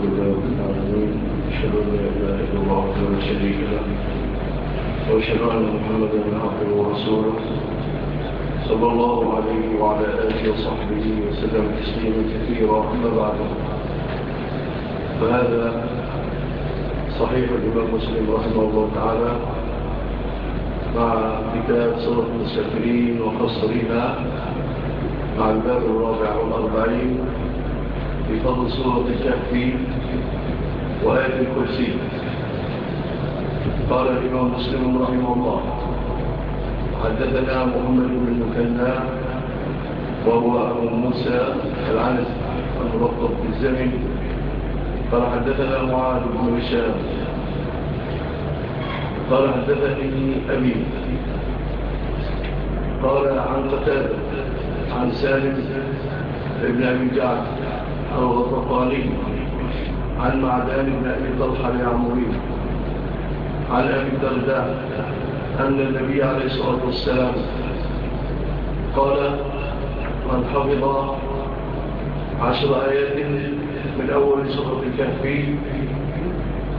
الحمد لله رب العالمين أشهد أن لا إله إلا الله وحده لا وأشهد أن محمدا عبده ورسوله. صلى الله عليه وعلى آله وصحبه وسلم تسليما كثيرا أما بعد. فهذا صحيح الإمام مسلم رحمه الله تعالى مع كتاب صورة المسافرين وخص بها مع الباب الرابع والأربعين. بفضل سورة الكهف وآية الكرسي. قال الإمام مسلم رحمه الله حدثنا محمد بن مكنا وهو أبو موسى العنس المرطب الزمن قال حدثنا معاذ بن هشام. قال حدثني أبي. قال عن قتال عن سالم ابن أبي جعفر. وطفالي عن معدان بن أبي طلحة العموري عن أبي الدرداء أن النبي عليه الصلاة والسلام قال من حفظ عشر آيات من أول سورة الكهف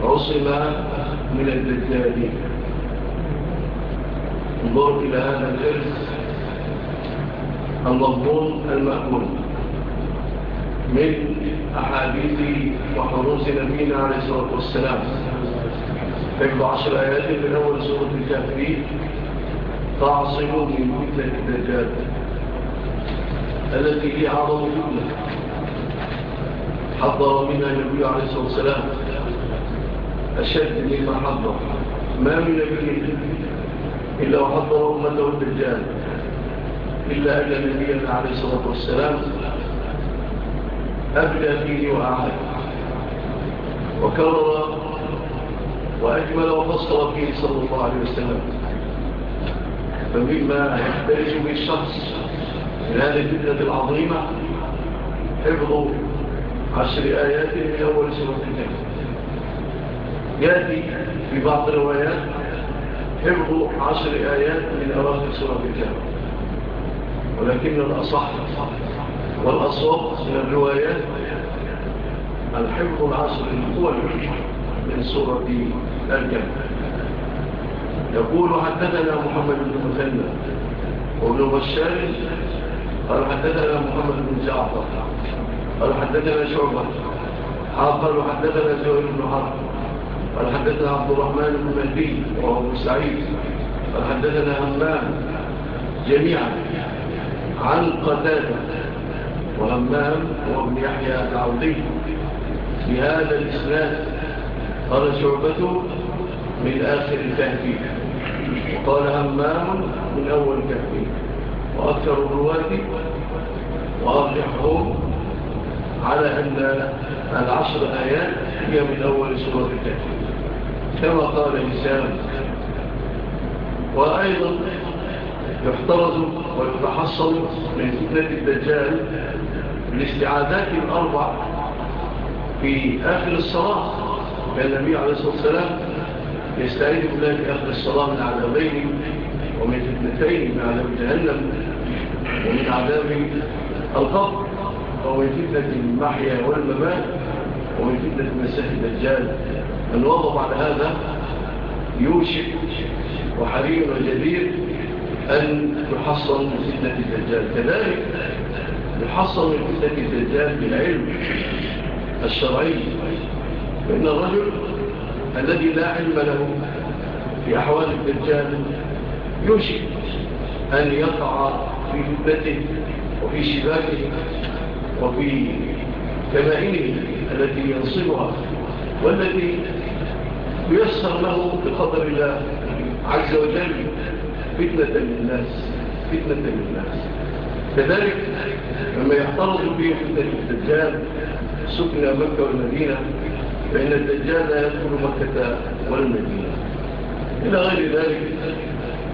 عصم من الدجال. انظر إلى هذا الحرث المضمون المأمون. من أحاديث وحروس نبينا عليه الصلاة والسلام. تجد عشر آيات من أول سورة الكافرين. فأعصموا من كتلة النجاد التي هي عظم كتلة حضر منها النبي عليه الصلاة والسلام. أشد مما حضر. ما من نبي إلا وحضر أمته الدجال. إلا أن النبي عليه الصلاة والسلام. أبدى فيه وأعلى وكرر وأجمل وفصل فيه صلى الله عليه وسلم. فمما يحتاج به الشخص من هذه الفتنة العظيمة حفظ عشر آيات من أول سورة الكتاب يأتي في بعض الروايات حفظ عشر آيات من أول سورة الكتاب ولكن الأصح والأصوات من الروايات الحفظ العصر الحفظ من سورة الجنة. يقول حدثنا محمد بن مثنى وابن بشار قال حدثنا محمد بن جعفر قال حدثنا شعبة قال حددنا زهير بن حرب قال حدثنا عبد الرحمن بن مهدي وابن سعيد قال حدثنا همام جميعا عن قتادة وهمام وابن يحيى العوضي. بهذا الإسلام قال شعبته من آخر تهديد وقال همام من أول تهديد وأكثر الرواة وأرجحهم على أن العشر آيات هي من أول سورة التهديد. كما قال إسلام وأيضا يحترز ويتحصل من فتنة الدجال الاستعاذات الأربع في آخر الصلاة كان النبي عليه الصلاة والسلام يستعيد الله في آخر الصلاة من عذابين ومن فتنتين من عذاب جهنم ومن عذاب القبر ومن فتنة المحيا والممات ومن فتنة المسيح الدجال الوضع بعد هذا يوشك وحريم وجدير أن تحصل فتنة الدجال. كذلك الحصر التي تجاه بالعلم الشرعي فإن الرجل الذي لا علم له في أحوال الدجال يوشك أن يقع في جبته وفي شباكه وفي كمائنه التي ينصبها والذي يسر له بقدر الله عز وجل فتنة للناس فتنة للناس. كذلك لما يحترض به فتنة الدجال سكن مكة والمدينة فإن الدجال لا يدخل مكة والمدينة. إلى غير ذلك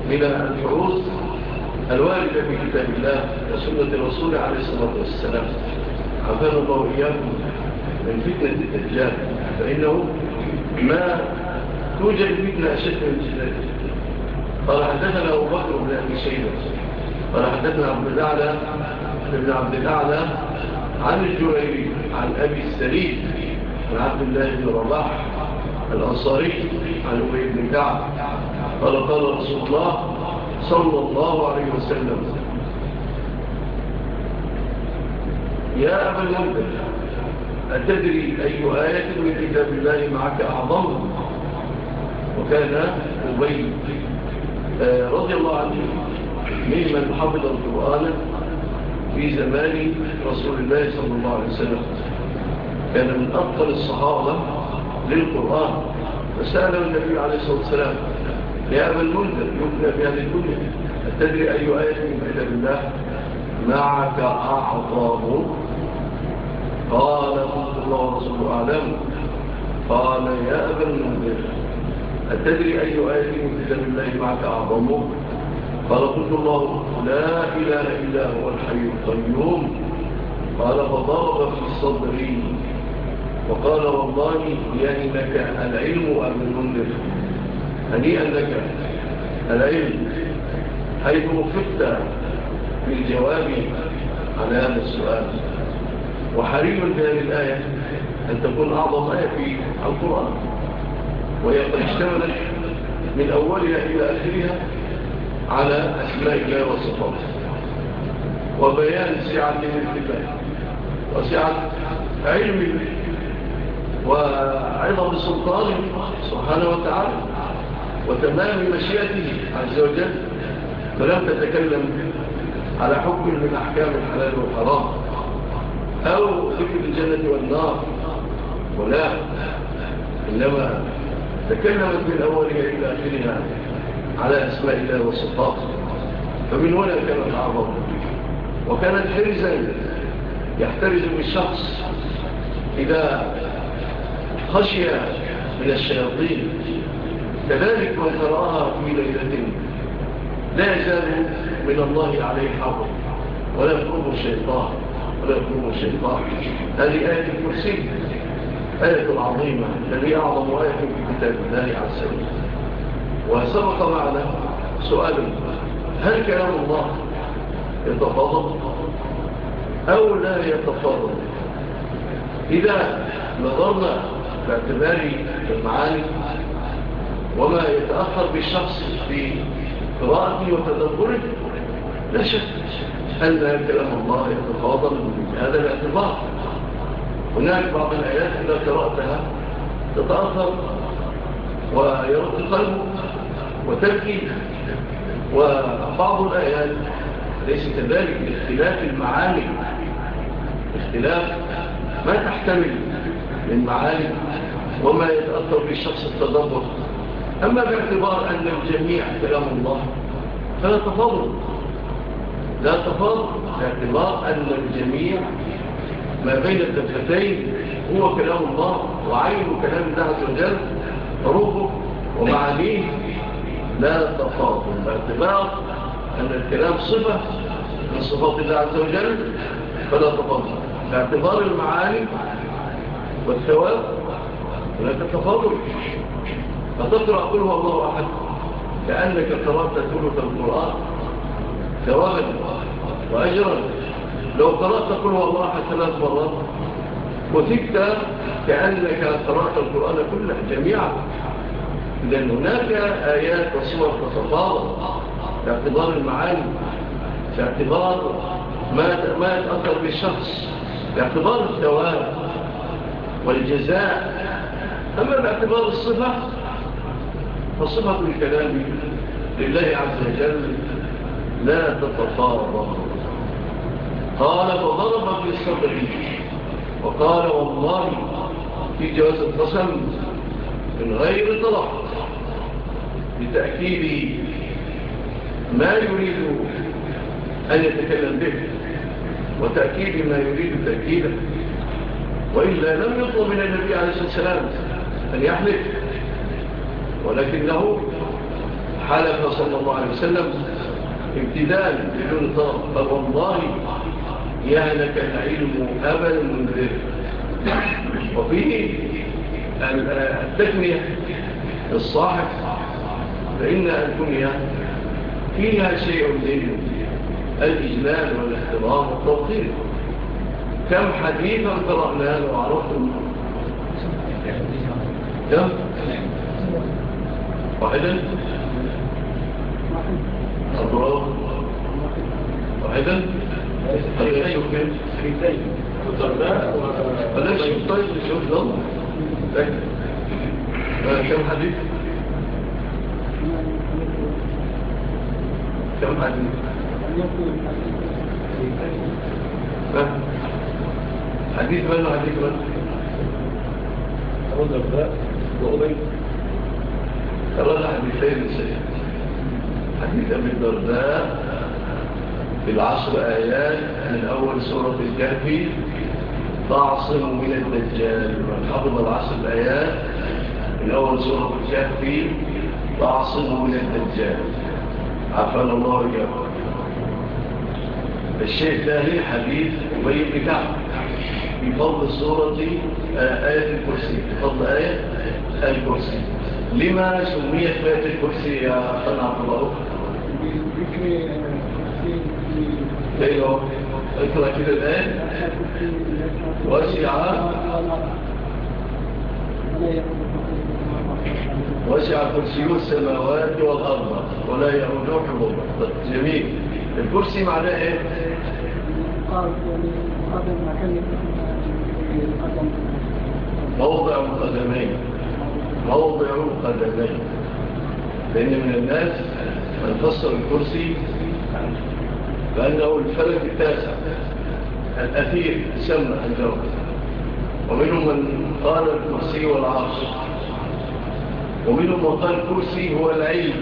من الحروس الواردة في كتاب الله وسنة الرسول عليه الصلاة والسلام. عفان الله إياكم من فتنة الدجال فإنه ما توجد فتنة أشد من جلال قال حدثنا أبو بكر بن أبي شيبة قال حدثنا عبد الأعلى بن عبد الأعلى عن الجريري عن أبي السريد عن عبد الله بن رباح الأنصاري عن أبي بن كعب. قال قال رسول الله صلى الله عليه وسلم يا أبا المنبر أتدري أي آية من كتاب الله معك أعظم؟ وكان أبي آه، رضي الله عنه ممن حفظ القرآن في زمان رسول الله صلى الله عليه وسلم. كان من أفضل الصحابة للقرآن. فسأله النبي عليه الصلاة والسلام يا أبا المنذر يبنى هذه الدنيا. أتدري أي آية من كتاب الله؟ معك أعظام قال قلت الله ورسوله أعلم. قال يا أبا المنذر أتدري أي آية من كتاب الله معك أعظمه؟ قال قلت الله لا إله إلا هو الحي القيوم. قال فضرب في صدري وقال والله يا إنك العلم أبن المنذر. هنيئا لك. العلم حيث وفقت بالجواب على هذا السؤال. وحريم هذه الآية أن تكون أعظم آية في القرآن. وهي قد اشتملت من أولها إلى آخرها على أسماء الله وصفاته. وبيان سعة الاتباع وسعة علم وعظم سلطانه سبحانه وتعالى وتمام مشيئته عز وجل. فلم تتكلم على حكم من أحكام الحلال والحرام أو ذكر الجنة والنار ولا إنما تكلمت من أولها إلى آخرها. على أسماء الله وصفاته. فمن هنا كان الأعظم. وكان الحرزا يحترز بالشخص إذا خشي من الشياطين. كذلك من تراها في ليلة لا يزال من الله عليه حظ ولا يقرب الشيطان. ولا يقرب الشيطان. هذه آية الكرسي. آية العظيمة. الذي أعظم آية في كتاب الله عز وجل. وسبق معنا سؤال هل كلام الله يتفاضل أو لا يتفاضل؟ إذا نظرنا باعتبار المعاني وما يتأخر بالشخص في قراءته وتدبره لا شك أن كلام الله يتفاضل من هذا الاعتبار. هناك بعض الآيات إذا قرأتها تتأخر ويرد قلبه. وتركيز وبعض الآيات ليس كذلك باختلاف المعاني. اختلاف ما تحتمل من معاني وما يتأثر في الشخص التدبر. أما باعتبار أن الجميع كلام الله فلا تفضل. لا تفضل باعتبار أن الجميع ما بين الدفتين هو كلام الله وعين كلام الله عز وجل روحه ومعانيه. لا تفاضل باعتبار أن الكلام صفة من صفات الله عز وجل فلا تفاضل باعتبار المعاني والثواب لا تتخاطب فتقرأ قل هو الله أحد؟ كأنك قرأت ثلث القرآن ثوابا وأجرا. لو قرأت قل هو الله أحد ثلاث مرات وثبت كأنك قرأت القرآن كله جميعا. لأن هناك آيات وصور تتفاضل باعتبار المعالم المعاني ما يتأثر بالشخص باعتبار الثواب والجزاء. أما باعتبار الصفة فصفة الكلام لله عز وجل لا تتفاضل قال فضرب في الصدر وقال والله في جواز القسم. من غير طلب. لتأكيد ما يريد أن يتكلم به وتأكيد ما يريد تأكيده. وإلا لم يطلب من النبي عليه الصلاة والسلام أن يحلف. ولكنه حلف صلى الله عليه وسلم امتدال بدون طرف فوالله يهلك العلم أبا المنذر وفيه التكنية الصاحب فإن الكنية فيها شيء من الإجلال والاحترام والتوقير. كم حديثا قرأنا لو عرفتم كم؟ واحدا. أبراه واحدا. هل يشوف كم؟ هل فلاش طيب؟ يشوف لله كم حديث كم حديث حديث من حديث من أبو الدرداء وأبي ترى حديثين السيد حديث أبي الدرداء في العصر آيات من أول سورة الكهف تعصم من الدجال حفظ العشر الآيات اول سورة الكهف تعصم من الدجال عفان الله جاب الشيء الثاني حديث أبي بكعب بفضل سورة آية الكرسي بفضل آية الكرسي لما سميت بيت الكرسي يا أخان عبد الله؟ بذكر الكرسي أيوه اقرأ كده الآن وسع وسع السماوات والأرض ولا يعود حبوبه جميل. الكرسي معناه إيه؟ موضع القدمين موضع القدمين لأن من الناس من فصل الكرسي بأنه الفلك التاسع. الأثير سمع الجواب ومنهم من قال الكرسي والعرش ومنهم من قال الكرسي هو العلم.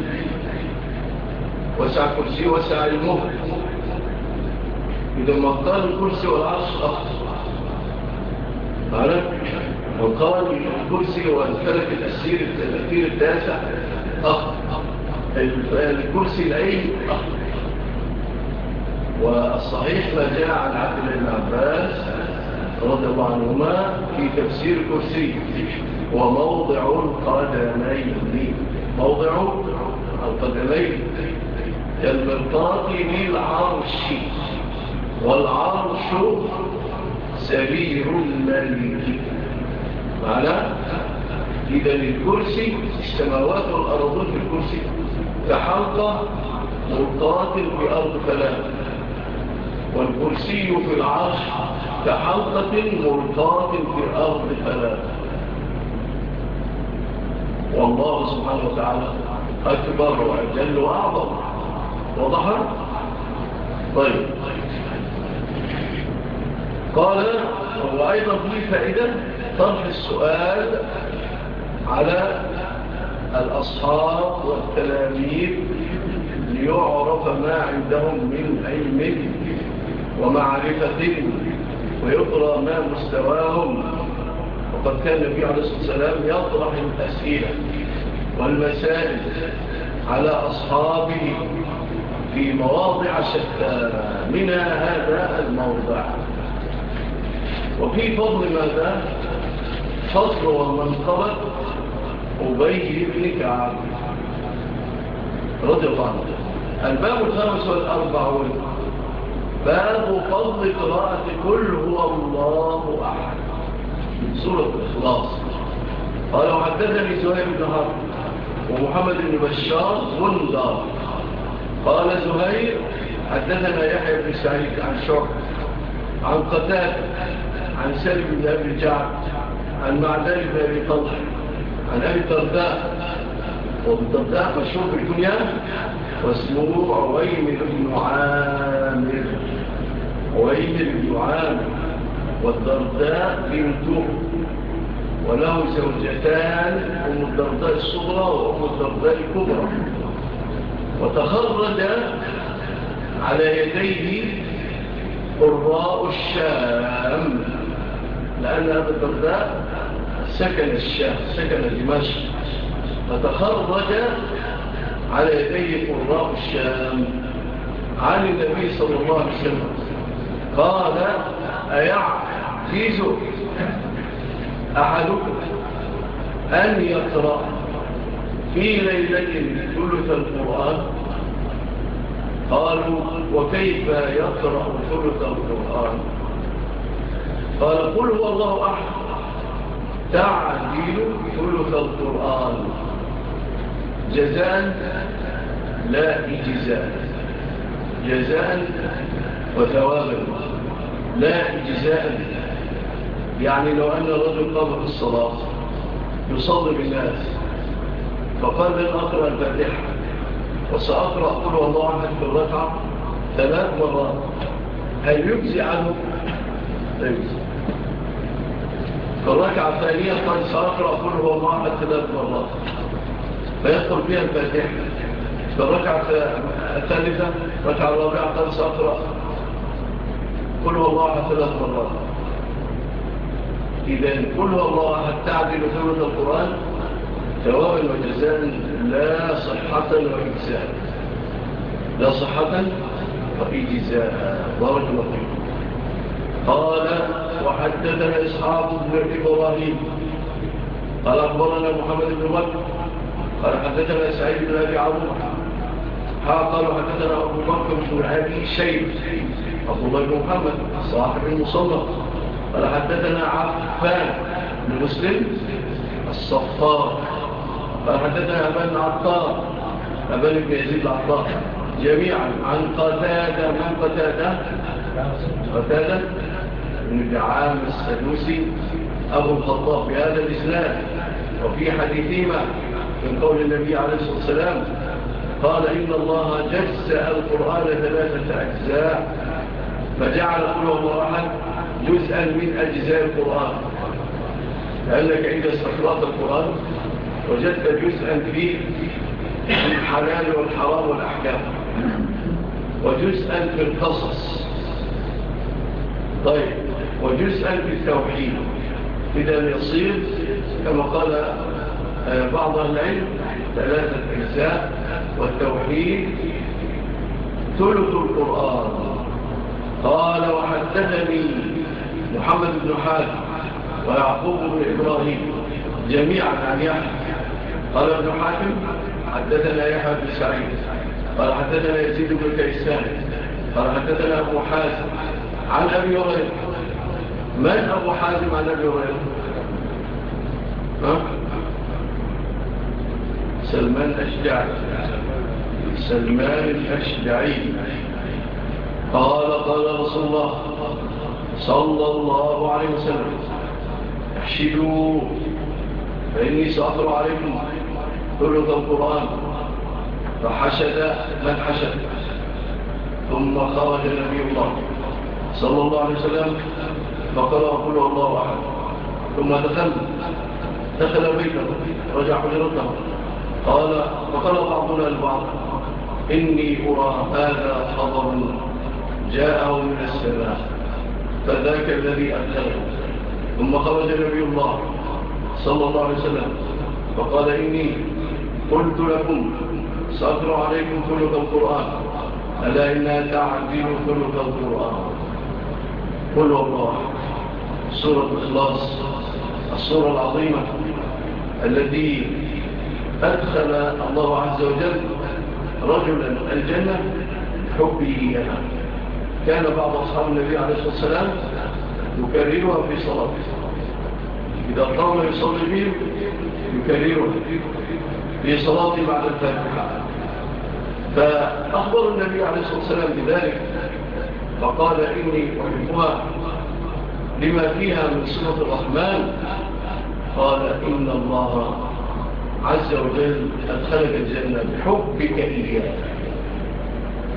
وسع كرسي وسع علمه. إذا ما قال الكرسي والعرش أخطر من قال الكرسي وانترك الأثير التأثير التاسع. أخطر الكرسي العلم. أخطر والصحيح ما جاء عن عبد العباس عباس رضي الله عنهما في تفسير كرسي وموضع القدمين. موضع القدمين. كالمنطاق للعرش والعرش سرير الملك معنى؟ إذا الكرسي السماوات والأرضون في الكرسي. تحلق مرطاق بأرض ثلاثة والكرسي في العرش كحلقة مرضاة في الأرض ثلاثة والله سبحانه وتعالى أكبر وأجل وأعظم. وضحر طيب. قال وأيضا في فائدة طرح السؤال على الأصحاب والتلاميذ ليعرف ما عندهم من أي ومعرفتهم ويقرأ ما مستواهم. وقد كان النبي عليه الصلاة والسلام يطرح الأسئلة والمسائل على أصحابه في مواضع شتى من هذا الموضع. وفي فضل ماذا؟ فضل ومنقبة أبي بن كعب رضي الله عنه. الباب الخامس والأربعون. باب فضل قراءة كل هو الله أحد. من سورة الإخلاص. قال وحدثني سهيب بن حرب ومحمد بن بشار غندار قال زهير حدثنا يحيى بن سعيد عن شعب عن قتال عن سالم بن أبي جعب عن معدان بن أبي طلح عن أبي الدرداء والدرداء مشهور الدنيا واسمه عويم بن عامر. وإن الدعان والدرداء بنته وله زوجتان أم الدرداء الصغرى وأم الدرداء الكبرى. وتخرج على يديه قراء الشام. لأن هذا الدرداء سكن الشام سكن دمشق. فتخرج على يديه قراء الشام. عن النبي صلى الله عليه وسلم. قال أيعجز أحدكم أن يقرأ في ليلة ثلث القرآن؟ قالوا وكيف يقرأ ثلث القرآن؟ قال قل هو الله أحد. تعديل ثلث القرآن. جزاء لا إجزاء. جزاء وثوابا لا اجزاء بالله يعني لو أن الرجل قام في الصلاة يصلي بالناس فقال لن أقرأ الفاتحة وسأقرأ قل الله عنك في الركعة ثلاث مرات. هل يجزي عنه؟ لا يجزي. فالركعة الثانية قال سأقرأ قل الله عنك ثلاث مرات. فيدخل فيها الفاتحة. فالركعة الثالثة ركعة الرابعة قال سأقرأ قل والله ثلاث مرات إذا قل والله التعديل ثلاث القرآن ثوابا وجزاء لا صحة وإجزاء لا صحة وإجزاء بارك الله فيكم قال وحدثنا إصحاب بن إبراهيم. قال أخبرنا محمد بن مكة قال حدثنا سعيد بن أبي عمر قال حدثنا أبو مكة بن عبي شيب عبد الله بن محمد صاحب المصنف. قال حدثنا عفان بن مسلم الصفار. قال حدثنا أبان العطار أبان بن يزيد العطار. جميعا عن قتادة من قتادة؟ قتادة من دعام السدوسي أبو الخطاب بهذا الإسلام وفي حديثهما من قول النبي عليه الصلاة والسلام قال إن الله جزأ القرآن ثلاثة أجزاء. فجعل كل واحد جزءا من أجزاء القرآن. لأنك عند استخلاط القرآن وجدت جزءا فيه في الحلال والحرام والأحكام وجزءا في القصص. طيب وجزءا في التوحيد. إذا يصير كما قال آه، بعض العلم ثلاثة أجزاء والتوحيد ثلث القرآن. قال وحدثني محمد بن حاتم ويعقوب بن إبراهيم جميعا عن يحيى. قال ابن حاتم حدثنا يحيى بن سعيد. قال حدثنا يزيد بن كيسان. قال حدثنا أبو حازم عن أبي هريرة. من أبو حازم عن أبي هريرة؟ ها؟ سلمان الأشجعي. سلمان الأشجعي. قال قال رسول الله صلى الله عليه وسلم احشدوا فإني سأقر عليكم ثلث القرآن فحشد من حشد ثم خرج نبي الله صلى الله عليه وسلم فقرأ كل الله أحد ثم دخل دخل بيته رجع حجرته قال فقال بعضنا البعض إني أرى هذا حضر جاءه من السماء. فذاك الذي أبلغه ثم خرج نبي الله صلى الله عليه وسلم فقال إني قلت لكم سأقرأ عليكم ثلث القرآن. ألا إنا تعديل ثلث القرآن. قل والله سورة الإخلاص السورة العظيمة التي أدخل الله عز وجل رجلا الجنة حبه لها كان بعض أصحاب النبي عليه الصلاة والسلام يكررها في صلاة. إذا قام يصلي بهم يكررها في صلاة بعد الفاتحة. فأخبر النبي عليه الصلاة والسلام بذلك فقال إني أحبها لما فيها من صلاة الرحمن. قال إن الله عز وجل أدخلك الجنة بحبك إياه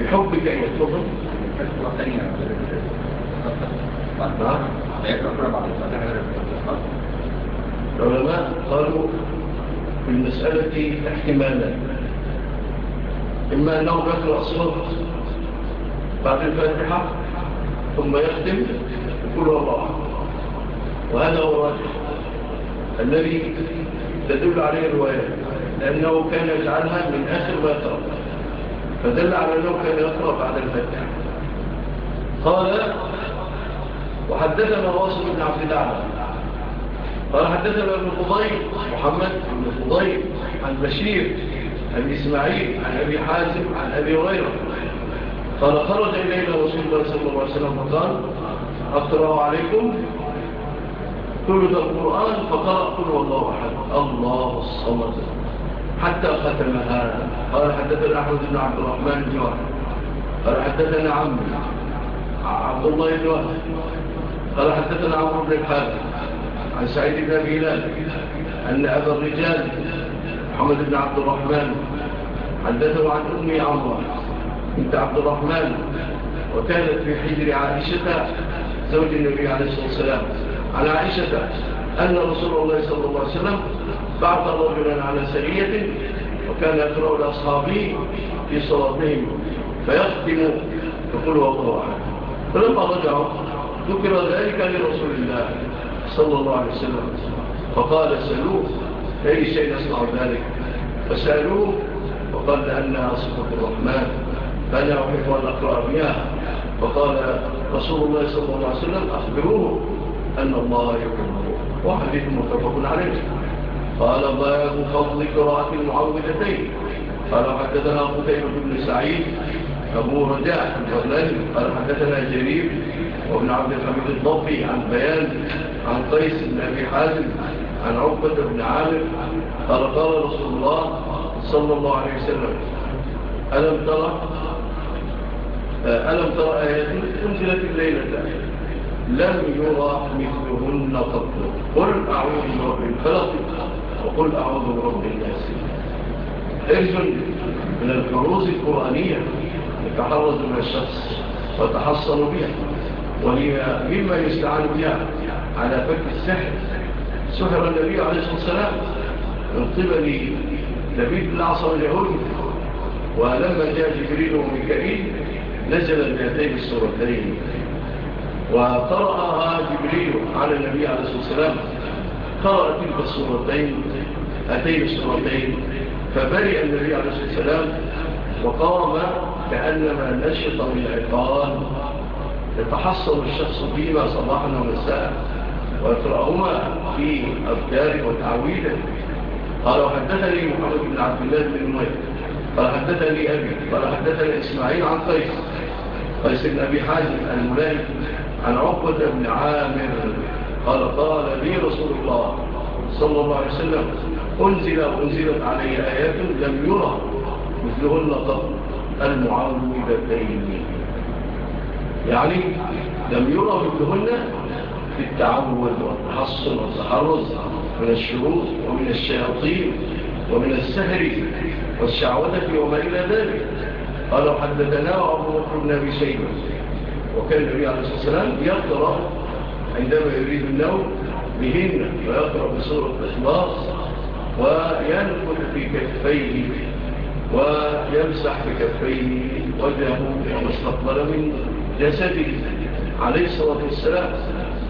بحبك إياه العلماء قالوا في المسألة احتمالا. إما أنه يقرأ صوت بعد الفاتحة ثم يختم بكل وضع وهذا هو الذي تدل عليه الرواية لأنه كان يجعلها من آخر ما يقرأ. فدل على أنه كان يقرأ بعد الفاتحة. قال وحدثنا واصل بن عبد الله. قال حدثنا ابن فضيل محمد بن فضيل عن بشير عن إسماعيل عن أبي حازم عن أبي غيره قال خرج إلينا رسول الله صلى الله عليه وسلم فقال أقرأ عليكم كل ذا القرآن فقرأ كل والله أحد. الله الصمد. حتى ختمها. قال حدثنا أحمد بن عبد الرحمن الجوار قال حدثنا عمي عبد الله بن وهب. قال حدثنا عمرو بن الحارث عن سعيد بن أبي هلال أن أبا الرجال محمد بن عبد الرحمن حدثه عن أمي عمرو بنت عبد الرحمن وكانت في حجر عائشة زوج النبي عليه الصلاة والسلام. على عائشة أن رسول الله صلى الله عليه وسلم بعث رجلا على سرية وكان يقرأ لأصحابه في صلاتهم فيختم يقول والله أحد. فلما رجعوا ذكر ذلك لرسول الله صلى الله عليه وسلم فقال سألوه أي شيء نصنع ذلك فسألوه وقال لأنها صفة الرحمن فأنا أحب أن أقرأ مياه فقال رسول الله صلى الله عليه وسلم أخبروه أن الله يكون وحديث متفق عليه قال باب فضل قراءة المعوذتين قال حدثنا قتيبة بن سعيد أبو رجاء الغزالي قال حدثنا جريب وابن عبد الحميد الضبي عن بيان عن قيس بن أبي حازم عن عقبة بن عامر قال قال رسول الله صلى الله عليه وسلم ألم ترى؟ آه، ألم ترى آيات أنزلت الليلة؟ لم يرى مثلهن قط. قل أعوذ برب الفلق وقل أعوذ برب الناس. حرز من الكروز القرآنية. يتحرز من الشخص وتحصن بها ومما يستعان بها على فك السحر. سحر النبي عليه الصلاة والسلام من قبل لبيد العصر اليهودي ولما جاء جبريل وميكائيل نزل بهاتين السورتين وقرأها جبريل على النبي عليه الصلاة والسلام قرأ تلك السورتين هاتين السورتين فبرئ النبي عليه الصلاة والسلام وقام كأنما نشط من عقال يتحصل الشخص فيما صباحا ومساء ويقرأهما في أفكار وتعويدة قال وحدثني محمد بن عبد الله بن الميت قال حدثني أبي. قال حدثني إسماعيل عن قيس. قيس بن أبي حازم الملائك عن عقبة بن عامر. قال قال لي رسول الله صلى الله عليه وسلم أنزل أنزلت علي آيات لم يرى مثلهن قبل المعوذتين يعني لم يرى مثلهن في التعود والتحصن والتحرز من الشروط ومن الشياطين ومن السهر والشعوذة وما إلى ذلك. قالوا حدثنا وعبوا بكر بشيء وكان النبي عليه الصلاة والسلام يقرأ عندما يريد النوم بهن ويقرأ بسورة الإخلاص وينفذ في كتفيه. ويمسح بكفيه وجهه ومستقبل من جسده عليه الصلاة والسلام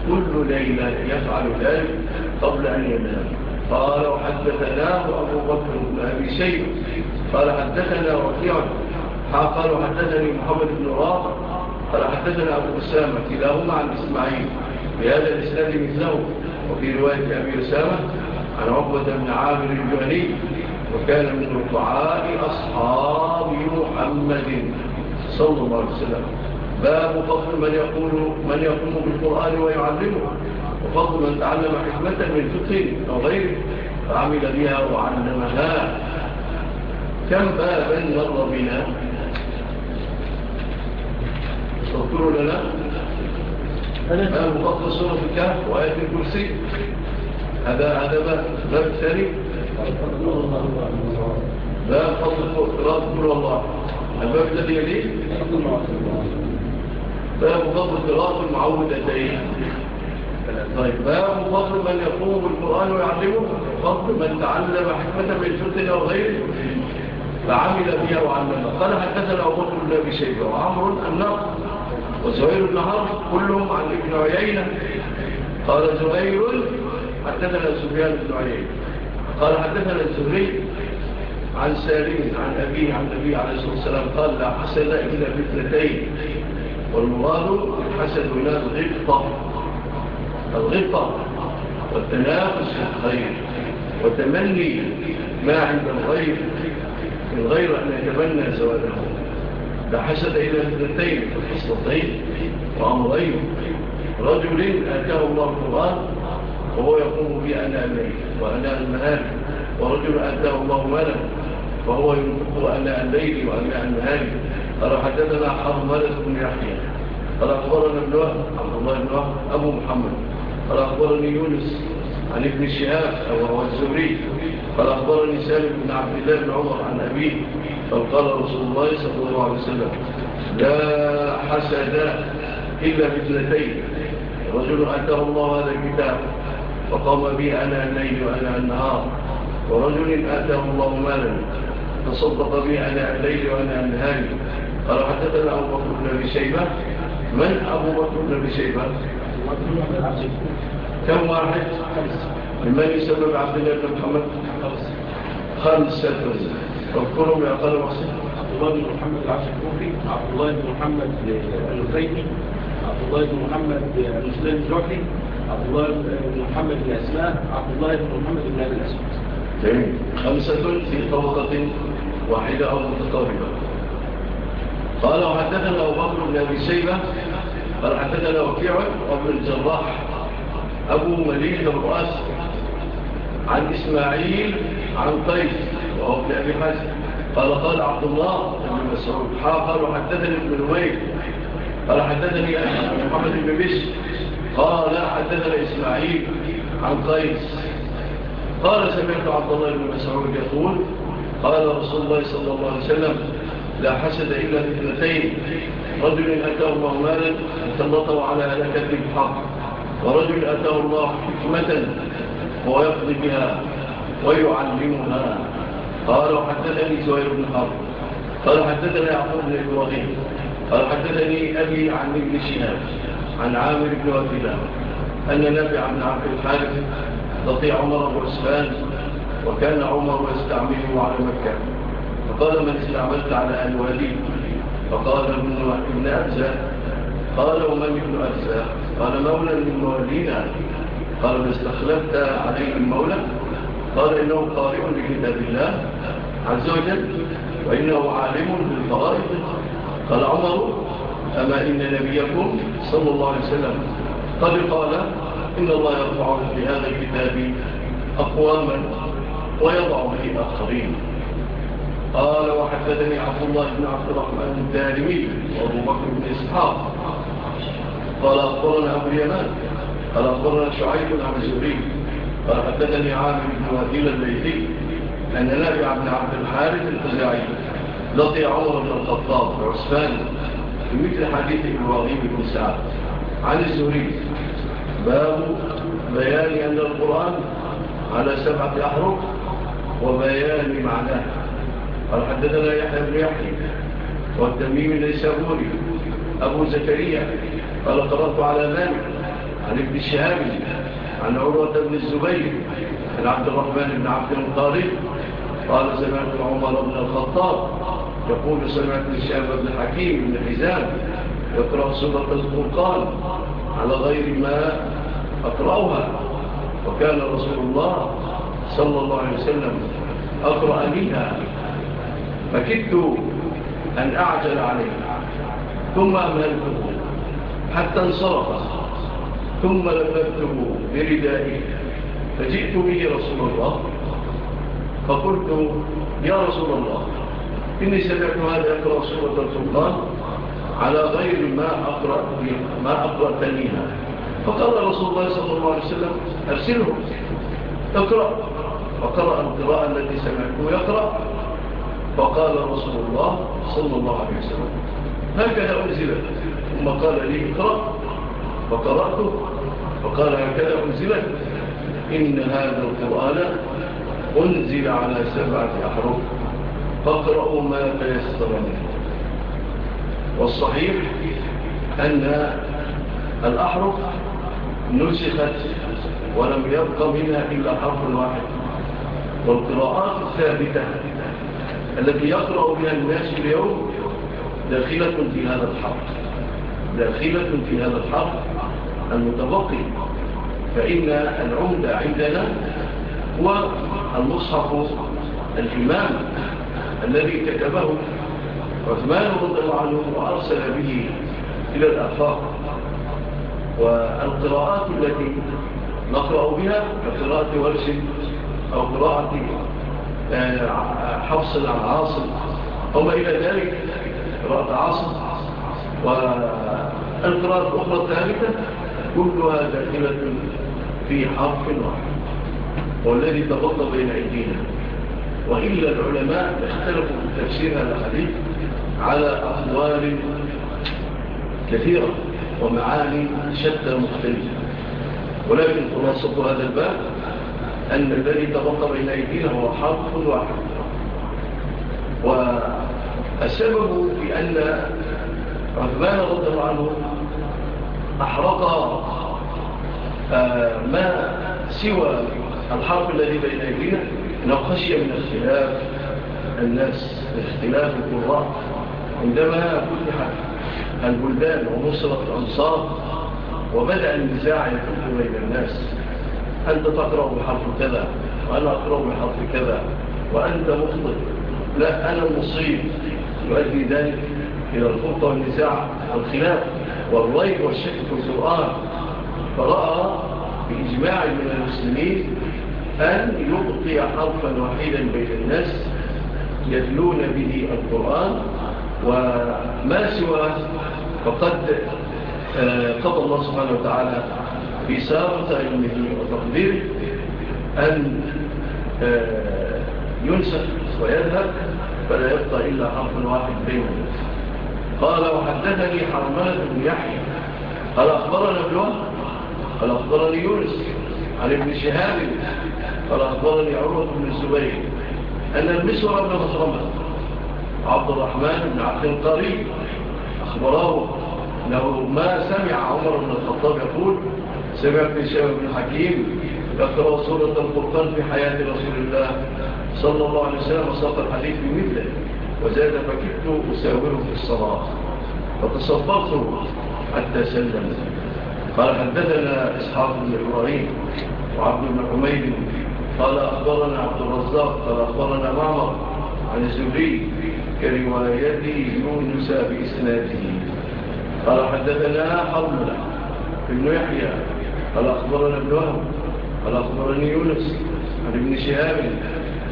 كل ليلة يفعل ذلك قبل أن ينام. قال وحدثناه أبو بكر بن أبي سيد قال حدثنا وكيعا قال حدثني محمد بن رافع. قال حدثنا أبو أسامة كلاهما عن إسماعيل. بهذا الإسلام مثله. وفي رواية أبي أسامة عن عقبة بن عامر الجهني وكان من دعاء أصحاب محمد صلى الله عليه وسلم. باب فضل من يقول من يقوم بالقرآن ويعلمه وفضل من تعلم حكمة من فطر أو غيره فعمل بها وعلمها. كم بابا مر بنا؟ تذكروا لنا. باب فضل سورة الكهف وآية الكرسي. هذا هذا باب ثاني. لا فضل فوق ثلاث الله الباب الذي يليه باب فضل قراءة المعود الدائم طيب باب فضل من يقوم بالقرآن ويعلمه فضل من تعلم حكمة من بالفتن أو غيره فعمل بها وعلمها قال حدثنا أبو بكر ابي شيبة، وعمر النقل وزهير النهار كلهم عن ابن عيينة قال زهير حدثنا سفيان بن عيينة قال حدثنا الزهري عن سالم عن أبيه عن النبي عليه الصلاة والسلام قال لا حسد إلا مثلتين والمراد الحسد إلى الغبطة الغبطة والتنافس الخير وتمني ما عند الغير من غير أن يتمنى زواله لا حسد إلا مثلتين فالحصلتين وأمرين. رجل آتاه الله القرآن وهو يقوم بأن وأناء المهار ورجل أداه الله مالا وهو ينفق أناء الليل وأناء المهار قال حدثنا حرمالة بن يحيى قال أخبرنا ابن وهب عبد الله بن وهب أبو محمد قال أخبرني يونس عن ابن الشهاب وهو الزبري قال أخبرني سالم بن عبد الله بن عمر عن أبيه فقال رسول الله صلى الله عليه وسلم لا حسد إلا في رجل أتاه الله هذا الكتاب فقام بي أنا الليل وأنا النهار ورجل آتاه الله مالا فصدق بي أنا الليل وأنا النهار قال حدثنا أبو بكر بن أبي شيبة من أبو بكر بن أبي شيبة؟ كم واحد؟ لمن يسبب عبد الله بن محمد؟ خمسة اذكرهم يا قال عبد الله بن محمد العشق عبد الله بن محمد الغيبي عبد الله بن محمد بن سليم الجوحي عبد الله بن محمد بن أسماء عبد الله بن محمد بن أبي الأسود. خمسة في طبقة واحدة أو متقاربة. قال وحدثنا أبو بكر بن أبي سيبة قال حدثنا وكيع وابن الجراح أبو مليك الرؤاس عن إسماعيل عن قيس وهو ابن أبي حازم. قال قال عبد الله بن مسعود حافر وحدثني ابن الويل قال حدثني محمد بن بشر. قال حدثنا إسماعيل عن قيس. قال سمعت عبد الله بن مسعود يقول قال رسول الله صلى الله عليه وسلم لا حسد إلا في اثنتين. رجل أتاه الله مالا تلطوا على هلكة الحق. ورجل أتاه الله حكمة ويقضي بها ويعلمها. قال حدثني زهير بن حرب. قال حدثنا يعقوب بن إبراهيم قال حدثني أبي عن ابن شهاب عن عامر بن وفلان أن نبي بن عبد الحارث تطيع عمر بن عثمان وكان عمر يستعمله على مكة. فقال من استعملت على الوالي فقال ابن أبزا قال ومن ابن ابزا قال مولى من مولينا؟ قال ما استخلفت عليه المولى؟ قال إنه قارئ لكتاب الله عز وجل وإنه عالم بالفرائض. قال عمر أما إن نبيكم صلى الله عليه وسلم. قد قال إن الله يرفع في هذا الكتاب أقواما ويضع في آخرين قال وحدثني عبد الله بن عبد الرحمن الدارمي وأبو بكر بن إسحاق. قال أخبرنا أبو يمان قال أخبرنا شعيب عبد الزبري قال حدثني عامر بن وديل البيتي أن نبي عبد الحارث الخزاعي. لطي عمر بن الخطاب عثمان بمثل حديث إبراهيم بن سعد. عن الزهري باب بيان أن القرآن على سبعة أحرف وبيان معناه. قال حدثنا يحيى بن يحيى والتميم ليس أبوري أبو زكريا قال قرأت على مالك عن ابن الشهاب عن عروة بن الزبير عن عبد الرحمن بن عبد المطلب قال سمعت عمر بن الخطاب يقول سمعت الشعب بن حكيم بن حزام يقرأ سورة القرقان على غير ما أقرأها. وكان رسول الله صلى الله عليه وسلم أقرأ منها فكدت أن أعجل عليها ثم أمهلته حتى انصرف. ثم لببته بردائه. فجئت به رسول الله فقلت يا رسول الله إني سمعت هذا يقرأ سورة الفرقان على غير ما أقرأ ما أقرأ تنيها فقال رسول الله صلى الله عليه وسلم أرسله اقرأ. فقرأ القراءة التي سمعته يقرأ. فقال رسول الله صلى الله عليه وسلم هكذا أنزلت ثم قال لي اقرأ. فقرأته فقال هكذا أنزلت إن هذا القرآن أنزل على سبعة أحرف فاقرأوا ما تيسر منه. والصحيح أن الأحرف نسخت ولم يبقى منها إلا حرف واحد. والقراءات الثابتة التي يقرأ بها الناس اليوم داخلة في هذا الحرف. داخلة في هذا الحرف المتبقي. فإن العمدة عندنا هو المصحف الإمام الذي كتبه عثمان رضي الله عنه وأرسل به إلى الأفاق والقراءات التي نقرأ بها كقراءة ورس أو قراءة آه، حفص عن عاصم أو إلى ذلك قراءة عاصم. والقراءة الأخرى الثالثة كلها داخلة في حرف واحد. والذي تغضى بين أيدينا. وإلا العلماء اختلفوا في تفسير هذا الحديث على أقوال كثيرة ومعاني شتى مختلفة. ولكن خلاصة هذا الباب أن الذي تغطى بين أيدينا هو حرف واحد. والسبب في أن عثمان رضي عنه أحرق آه، ما سوى الحرب الذي بين أيدينا أنه خشي من اختلاف الناس اختلاف القراء. عندما فتحت البلدان ونصرت الأنصار وبدأ النزاع يكون بين الناس أنت تقرأ بحرف كذا وأنا أقرأ بحرف كذا وأنت مخطئ. لا أنا المصيب يؤدي ذلك إلى الخلطة والنزاع والخلاف والريب والشك في القرآن. فرأى بإجماع من المسلمين أن يبقي حرفا وحيدا بين الناس يدلون به القرآن وما سوى فقد آه، قضى الله سبحانه وتعالى بسارة علمه وتقديره أن آه، ينسف ويذهب فلا يبقى إلا حرف واحد بين الناس. قال وحدثني حرمان بن يحيى. قال أخبرنا بلوه قال أخبرني يونس عن ابن شهاب. فالأخبرني عروة بن الزبير أن المسور بن مصرمة عبد الرحمن بن عبد القريب أخبره أنه ما سمع عمر بن الخطاب يقول سمعت شباب بن حكيم يقرأ سورة القرآن في حياة رسول الله صلى الله عليه وسلم وصلت الحديث بمثله وزاد فكبت أساوره في الصلاة فتصفرت حتى سلم قال حدثنا إسحاق بن إبراهيم وعبد بن عميد قال أخبرنا عبد الرزاق قال أخبرنا معمر عن الزبري كروايته يونس بإسناده. قال حدثنا حرملة ابن يحيى قال أخبرنا ابن وهم قال أخبرني يونس عن ابن شهاب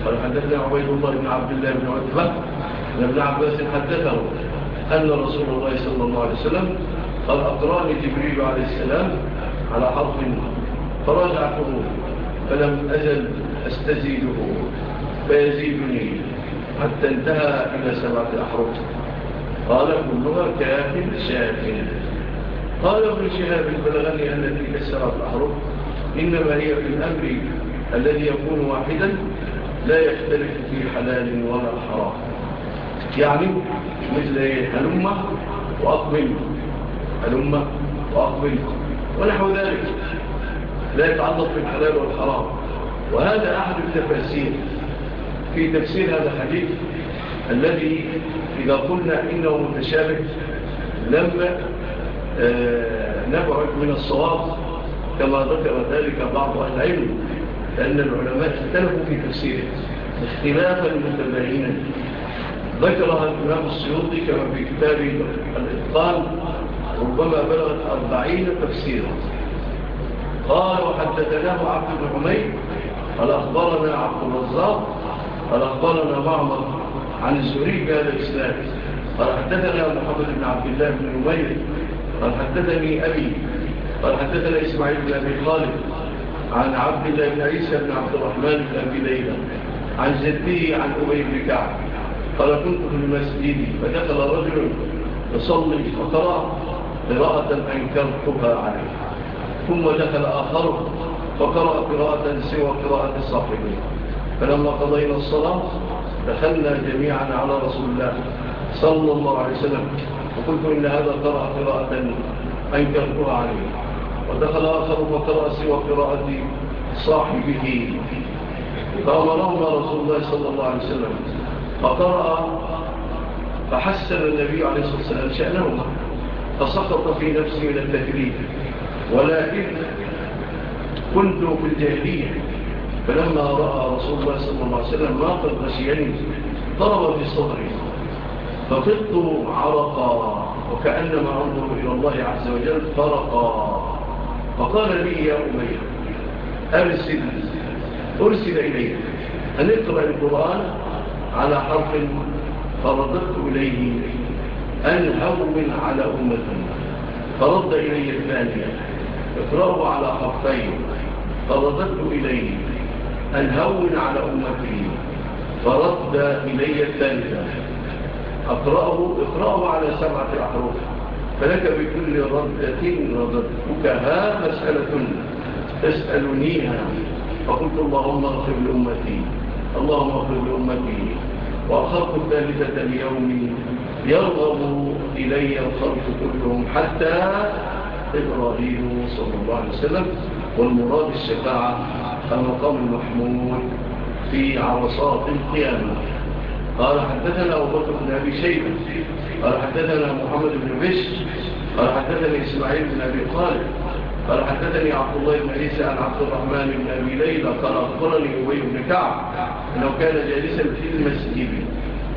قال حدثنا عبيد الله بن عبد الله بن عتبة أن ابن عباس حدثه أن رسول الله صلى الله عليه وسلم قال أقرأني جبريل عليه السلام على حرف فراجعته فلم أزل أستزيده فيزيدني حتى انتهى إلى سبعة أحرف. قال كلها كافر ساكن قال ابن شهاب بلغني أن تلك السبعة أحرف إنما هي في الأمر الذي يكون واحدا لا يختلف في حلال ولا حرام. يعني مثل إيه؟ هلمة وأقبل. هلمة وأقبل ونحو ذلك. لا يتعلق بالحلال والحرام. وهذا أحد التفاسير في تفسير هذا الحديث الذي إذا قلنا إنه متشابه لما آه، نبعد من الصواب كما ذكر ذلك بعض أهل العلم لأن العلماء اختلفوا في تفسيره. اختلافا متباينا ذكرها الإمام السيوطي كما في كتابه الإتقان ربما بلغت أربعين تفسيرا. قالوا حدثناه عبد بن حميد قال أخبرنا عبد الرزاق قال أخبرنا معمر عن الزهري بهذا الإسلام قال حدثنا محمد بن عبد الله بن نمير قال حدثني أبي قال حدثنا إسماعيل بن أبي خالد عن عبد الله بن عيسى بن عبد الرحمن بن أبي ليلى عن جده عن أبي بن كعب قال كنت في المسجد فدخل رجل يصلي فقرأ قراءة أنكرتها عليه. ثم دخل آخر فقرأ قراءة سوى قراءة صاحبه فلما قضينا الصلاة دخلنا جميعا على رسول الله صلى الله عليه وسلم وقلت إن هذا قرأ قراءة أنكرتها عليه. ودخل آخر فقرأ سوى قراءة صاحبه. فأمرهما رسول الله صلى الله عليه وسلم فقرأ فحسن النبي عليه الصلاة والسلام شأنهما فسقط في نفسه من التكليف ولكن كنت في الجاهلية. فلما رأى رسول الله صلى الله عليه وسلم ما قد نسيني ضرب في صدري. فقدت عرقا وكأنما أنظر إلى الله عز وجل فرقا. فقال لي يا أمير أرسل أرسل إليك. أن اقرأ القرآن على حرف فردت إليه أنهو من على أمة. فرد إلي الثانية. اقرأوا على خطين فرددت إليه أنهون على أمتي فرد إلي الثالثة أقرأه اقرأه على سبعة أحرف. فلك بكل ردة رددتكها مسألة تسألنيها. فقلت اللهم اغفر لأمتي. اللهم اغفر لأمتي. وأخذت الثالثة اليوم يرغب إلي الخلق كلهم حتى إبراهيم صلى الله عليه وسلم والمراد الشفاعة المقام المحمول في عرصات القيامة. قال حدثنا أبو بكر بن أبي شيبة قال حدثنا محمد بن بشر قال حدثني إسماعيل بن أبي قالب قال حدثني عبد الله بن عيسى عن عبد الرحمن بن أبي ليلى قال أخبرني أبي بن كعب أنه كان جالسا في المسجد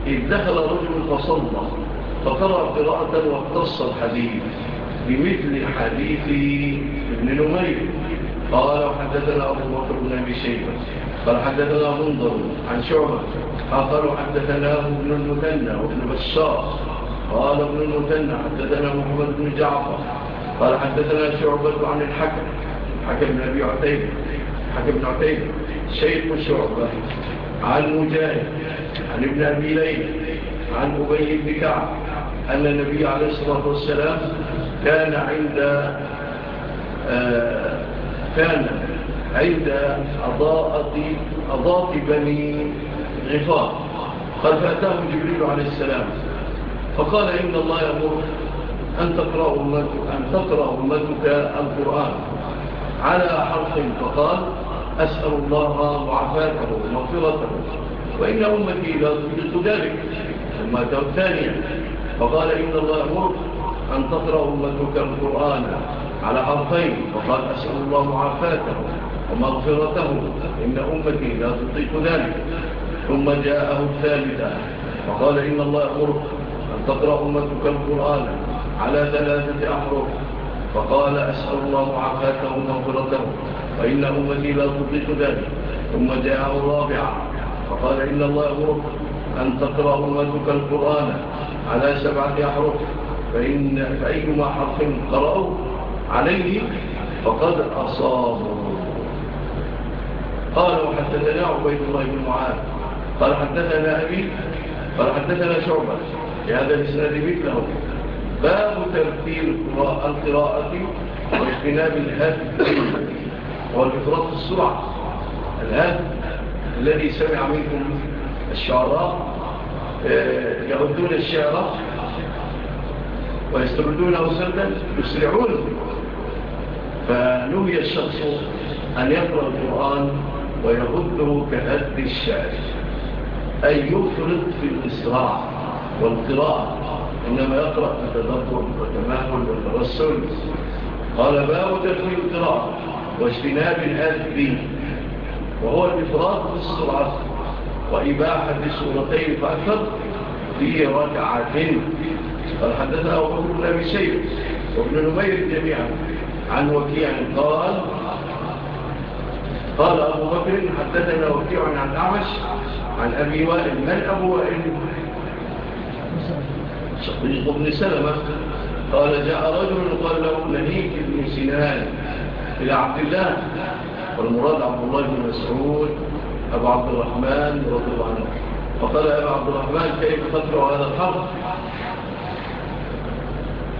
إذ دخل رجل فصلى فقرأ قراءة واقتص الحديث. بمثل حديث ابن نمير. قال وحدثنا أبو بكر بن أبي شيبة. قال حدثنا منظر عن شعبة. قال حدثناه ابن المثنى وابن بشار. قال ابن المثنى حدثنا محمد بن جعفر. قال حدثنا شعبة عن الحكم. حكم بن أبي عتيبة. حكم بن عتيبة. شيخ شعبة. عن مجاهد. عن ابن أبي ليلى. عن أبي بن كعب. أن النبي عليه الصلاة والسلام كان عند آه، كان عند أضاءة أضاءة بني غفار. قد فأتهم جبريل عليه السلام فقال إن الله يمر أن تقرأ أمتك, أن تقرأ أمتك القرآن على حرف فقال أسأل الله معفاته ومغفرته وإن أمتي لا تجد ذلك ثم أتاه ثانيا فقال إن الله يمر أن تقرأ أمتك القرآن على حرفين فقال أسأل الله عافاته ومغفرته. إن أمتي لا تطيق ذلك. ثم جاءه الثالثة فقال إن الله أمرك أن تقرأ أمتك القرآن على ثلاثة أحرف. فقال أسأل الله عافاته ومغفرته. فإن أمتي لا تطيق ذلك. ثم جاءه الرابعة فقال إن الله أمرك أن تقرأ أمتك القرآن على سبعة أحرف. فإن فأيما حرف قرأوا عليه فقد أصابوا. قال وحدثنا عبيد الله بن معاذ قال حدثنا أبي قال حدثنا شعبة لهذا الإسناد مثله. باب ترتيل القراءة واجتناب الهاتف والإفراط السرعة. الهاتف الذي سمع منكم الشعراء آه، يردون الشعراء ويستردونه سنة يسرعون فنوي الشخص أن يقرأ القرآن ويهده كأد الشعر. أي يفرط في الإسراع والقراءة. إنما يقرأ بتدبر وتمهل والترسل قال باب تكوين القراءة واجتناب الأذب وهو الإفراط في السرعة وإباحة السورتين فأكثر في ركعتين. قال حدثنا أبو بكر بن أبي شيب وابن نمير جميعا عن وكيع قال قال أبو بكر حدثنا وكيع عن أعمش عن أبي وائل من أبو وائل؟ صديق بن سلمة قال جاء رجل قال له نهيك بن سنان إلى عبد الله والمراد عبد الله بن مسعود أبو عبد الرحمن رضي الله عنه. فقال يا عبد الرحمن كيف تطلع هذا الحرب؟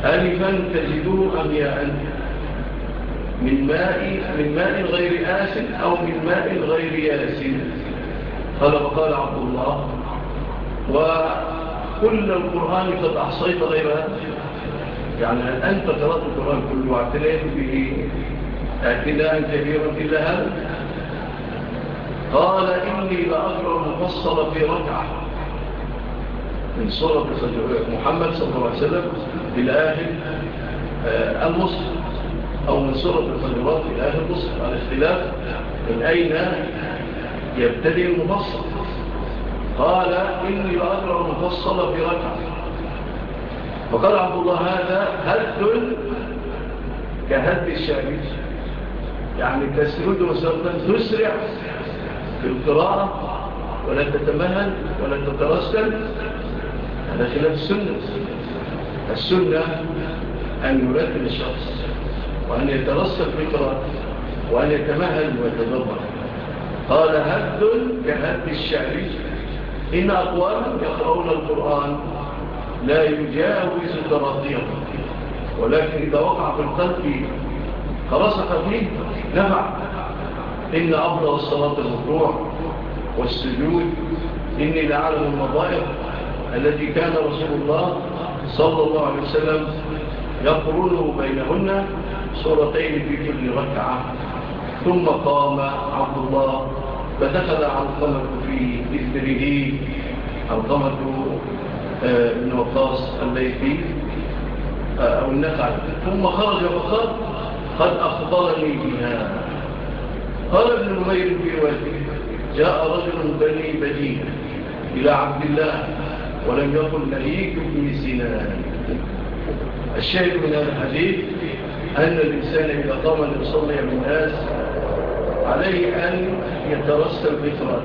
ألفا تجده أمياء من ماء, من ماء غير آسن أو من ماء غير ياسن قال وقال عبد الله. وكل القرآن قد أحصيت غيرها يعني أنت قرأت القرآن كله واعتنيت به. اعتداء كبيرا إلا هذا قال إني لأقرأ مفصل في ركعة. من صورة محمد صلى الله عليه وسلم. بالآخر آه، المصر أو من سورة الفجرات إلى آخر مصر على اختلاف من أين يبتدئ المفصل. قال إني أقرأ المفصل في ركعة. فقال عبد الله هذا هد كهد الشامس يعني تسرد وسرد تسرع في القراءة ولا تتمهن ولا تترسل. هذا خلاف السنة. السنة أن يرتب الشخص وأن يترسل فكرة وأن يتمهل ويتدبر. قال هد كهد الشعري إن أقوام يقرؤون القرآن لا يجاوز تراطيهم ولكن إذا وقع في القلب خلاص قديم نفع. إن أفضل الصلاة المطروع والسجود. إني لأعلم المضائق التي كان رسول الله صلى الله عليه وسلم يقرن بينهن صورتين في كل ركعة. ثم قام عبد الله فدخل علقمة في إثره علقمة آه، بن وقاص الليثي آه، أو النفع ثم خرج وقال قد أخبرني بها. قال ابن المير في وجهه جاء رجل بني بدين إلى عبد الله. ولم يقل في بسنان الشيء من الحديث أن الإنسان إذا قام ليصلي بالناس عليه أن يترسل بفرق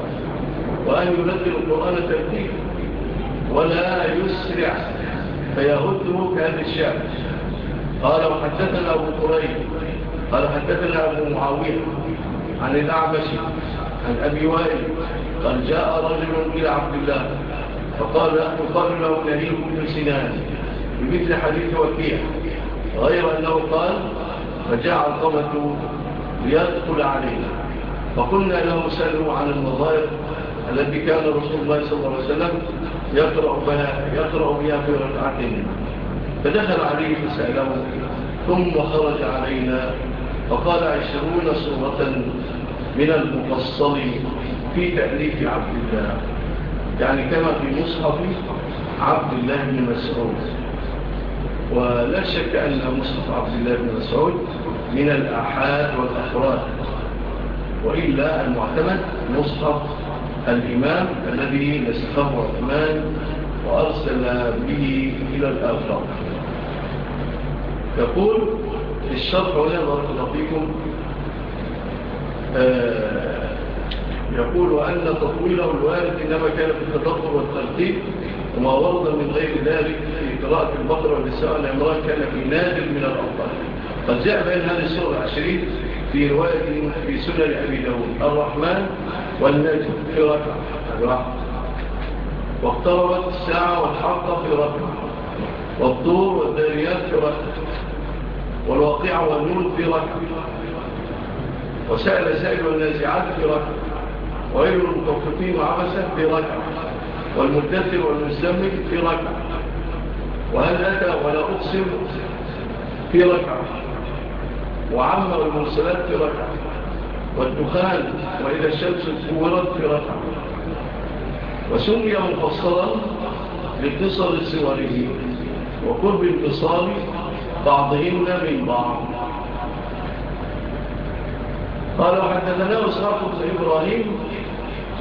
وأن يلذل القرآن تبديك ولا يسرع فيهده كهذا الشعب. قال وحدثنا أبو قريب قال حدثنا أبو معاوية عن الأعمش عن أبي وائل قال جاء رجل إلى عبد الله فقال يقال له كريم بن سنان بمثل حديث وكيع. غير أنه قال فجاء القمة ليدخل علينا. فقلنا له سألوا عن المضايق التي كان رسول الله صلى الله عليه وسلم يقرأ بها, يقرأ بها في ركعتين. فدخل عليه فسأله ثم خرج علينا. فقال عشرون صورة من المقصر في تأليف عبد الله. يعني كما في مصحف عبد الله بن مسعود. ولا شك أن مصحف عبد الله بن مسعود من الأحاد والأخراج وإلا المعتمد مصحف الإمام الذي نسخه عثمان وأرسل به إلى الآفاق يقول الشرح هنا بارك الله فيكم آه، يقول أن تطويله الوارث إنما كان في التطور والتلقيق وما ورد من غير ذلك في قراءة البقرة والنساء العمران كان في نادر من الأوطان. قد جاء بين هذه السورة العشرين في رواية في سنن أبي داود الرحمن والنجم في ركعة. واقتربت الساعة والحق في ركعة والطور والداريات في ركعة والواقعة والنور في ركعة وسأل سائل والنازعات في ركعة. وغير المتوقفين عبسا في ركعة. والمدثر والمستمر في ركعة. وهل أتى ولا أقسم؟ في ركعة. وعمر المرسلات في ركعة. والدخان وإذا الشمس كورت في ركعة. وسمي مفصلا لاتصال صوره وقرب انتصال بعضهن من بعض. قال وحدثنا إسحاق بن إبراهيم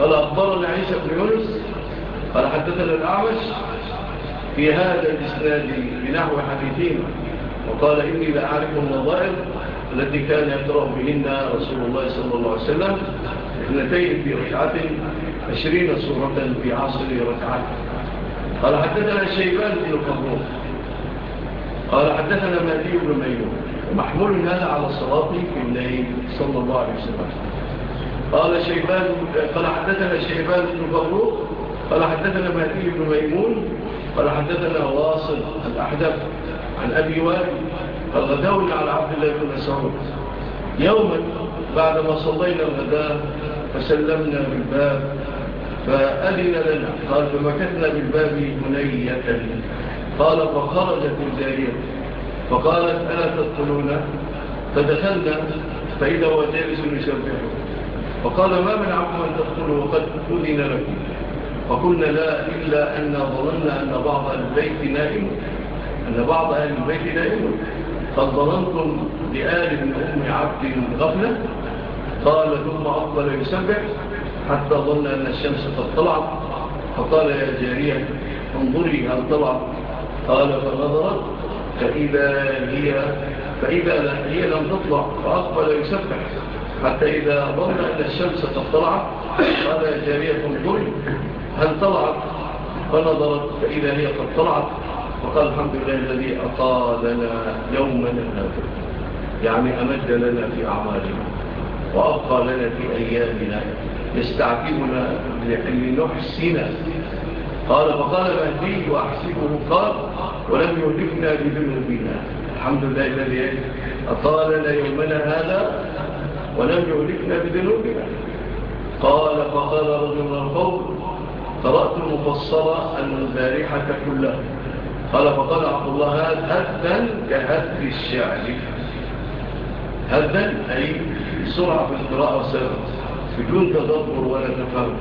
قال أخبرنا عيسى بن يونس قال حدثنا الأعمش في هذا الإسناد بنحو حديثين وقال إني لأعرف النظائر التي كان يقرأ بهن رسول الله صلى الله عليه وسلم اثنتين في ركعة عشرين صورة في عصر ركعة. قال حدثنا الشيبان بن القبور قال حدثنا مالي بن ميمون ومحمول هذا على الصلاة في الليل صلى الله عليه وسلم. قال شيبان قال حدثنا شيبان بن فروق قال حدثنا مهدي بن ميمون قال حدثنا واصل الأحدث عن أبي وابي قال غداوني على عبد الله بن سعود يوما بعدما صلينا الغداء فسلمنا بالباب فأذن لنا قال فمكثنا بالباب منية. قال فخرجت الجارية فقالت ألا تدخلون فدخلنا فإذا هو جالس يشبهه. فقال ما من عقم أن تدخلوا وقد أذن لكم فقلنا لا إلا أن ظننا أن بعض البيت نائم. أن بعض أهل البيت نائم. قد ظننتم بآل من أم عبد غفلة. قال ثم أقبل يسبح حتى ظن أن الشمس قد طلعت. فقال يا جارية انظري هل طلعت. قال فنظرت. فإذا هي, فإذا هي لم تطلع. فأقبل يسبح حتى إذا أردنا أن الشمس قد طلعت قال يا جارية انظري هل طلعت؟ فنظرت فإذا هي قد طلعت فقال الحمد لله الذي أطالنا يوما نافر يعني أمد لنا في أعمالنا وأبقى لنا في أيامنا يستعجبنا نحسنا. قال فقال مهدي وأحسبه قال ولم يهلكنا بذنوبنا. الحمد لله الذي أطالنا يومنا هذا ولم يهلكنا بذنوبنا. قال فقال رجل القوم قرأت المفصلة البارحة كلها. قال فقال عبد الله هذا كهد الشعر. هذا أي سرعة في القراءة والسلام بدون تدبر ولا تفهم.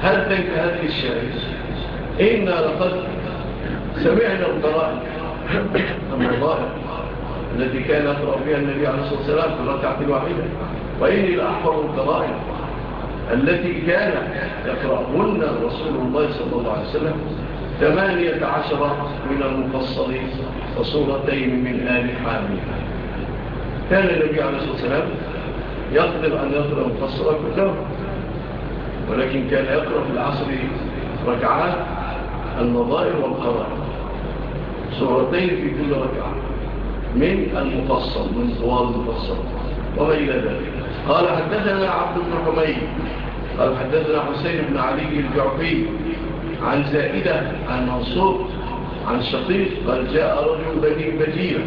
هذا كهد الشعر. إنا لقد سمعنا القراءة. النظائر التي كان يقرأ فيها النبي عليه الصلاة والسلام في الركعة الوحيدة وإني لأحفظ القرائم التي كان يقرأهن رسول الله صلى الله عليه وسلم ثمانية عشر من المفصل وصورتين من آل حامل كان النبي عليه الصلاة والسلام يقدر أن يقرأ مفصلا كتاب ولكن كان يقرأ في العصر ركعات النظائر والقرائم صورتين في كل ركعة من المفصل من طوال المفصل وما إلى ذلك. قال حدثنا عبد بن حميد قال حدثنا حسين بن علي الجعفي عن زائدة عن منصور عن شقيق قال جاء رجل بني بجير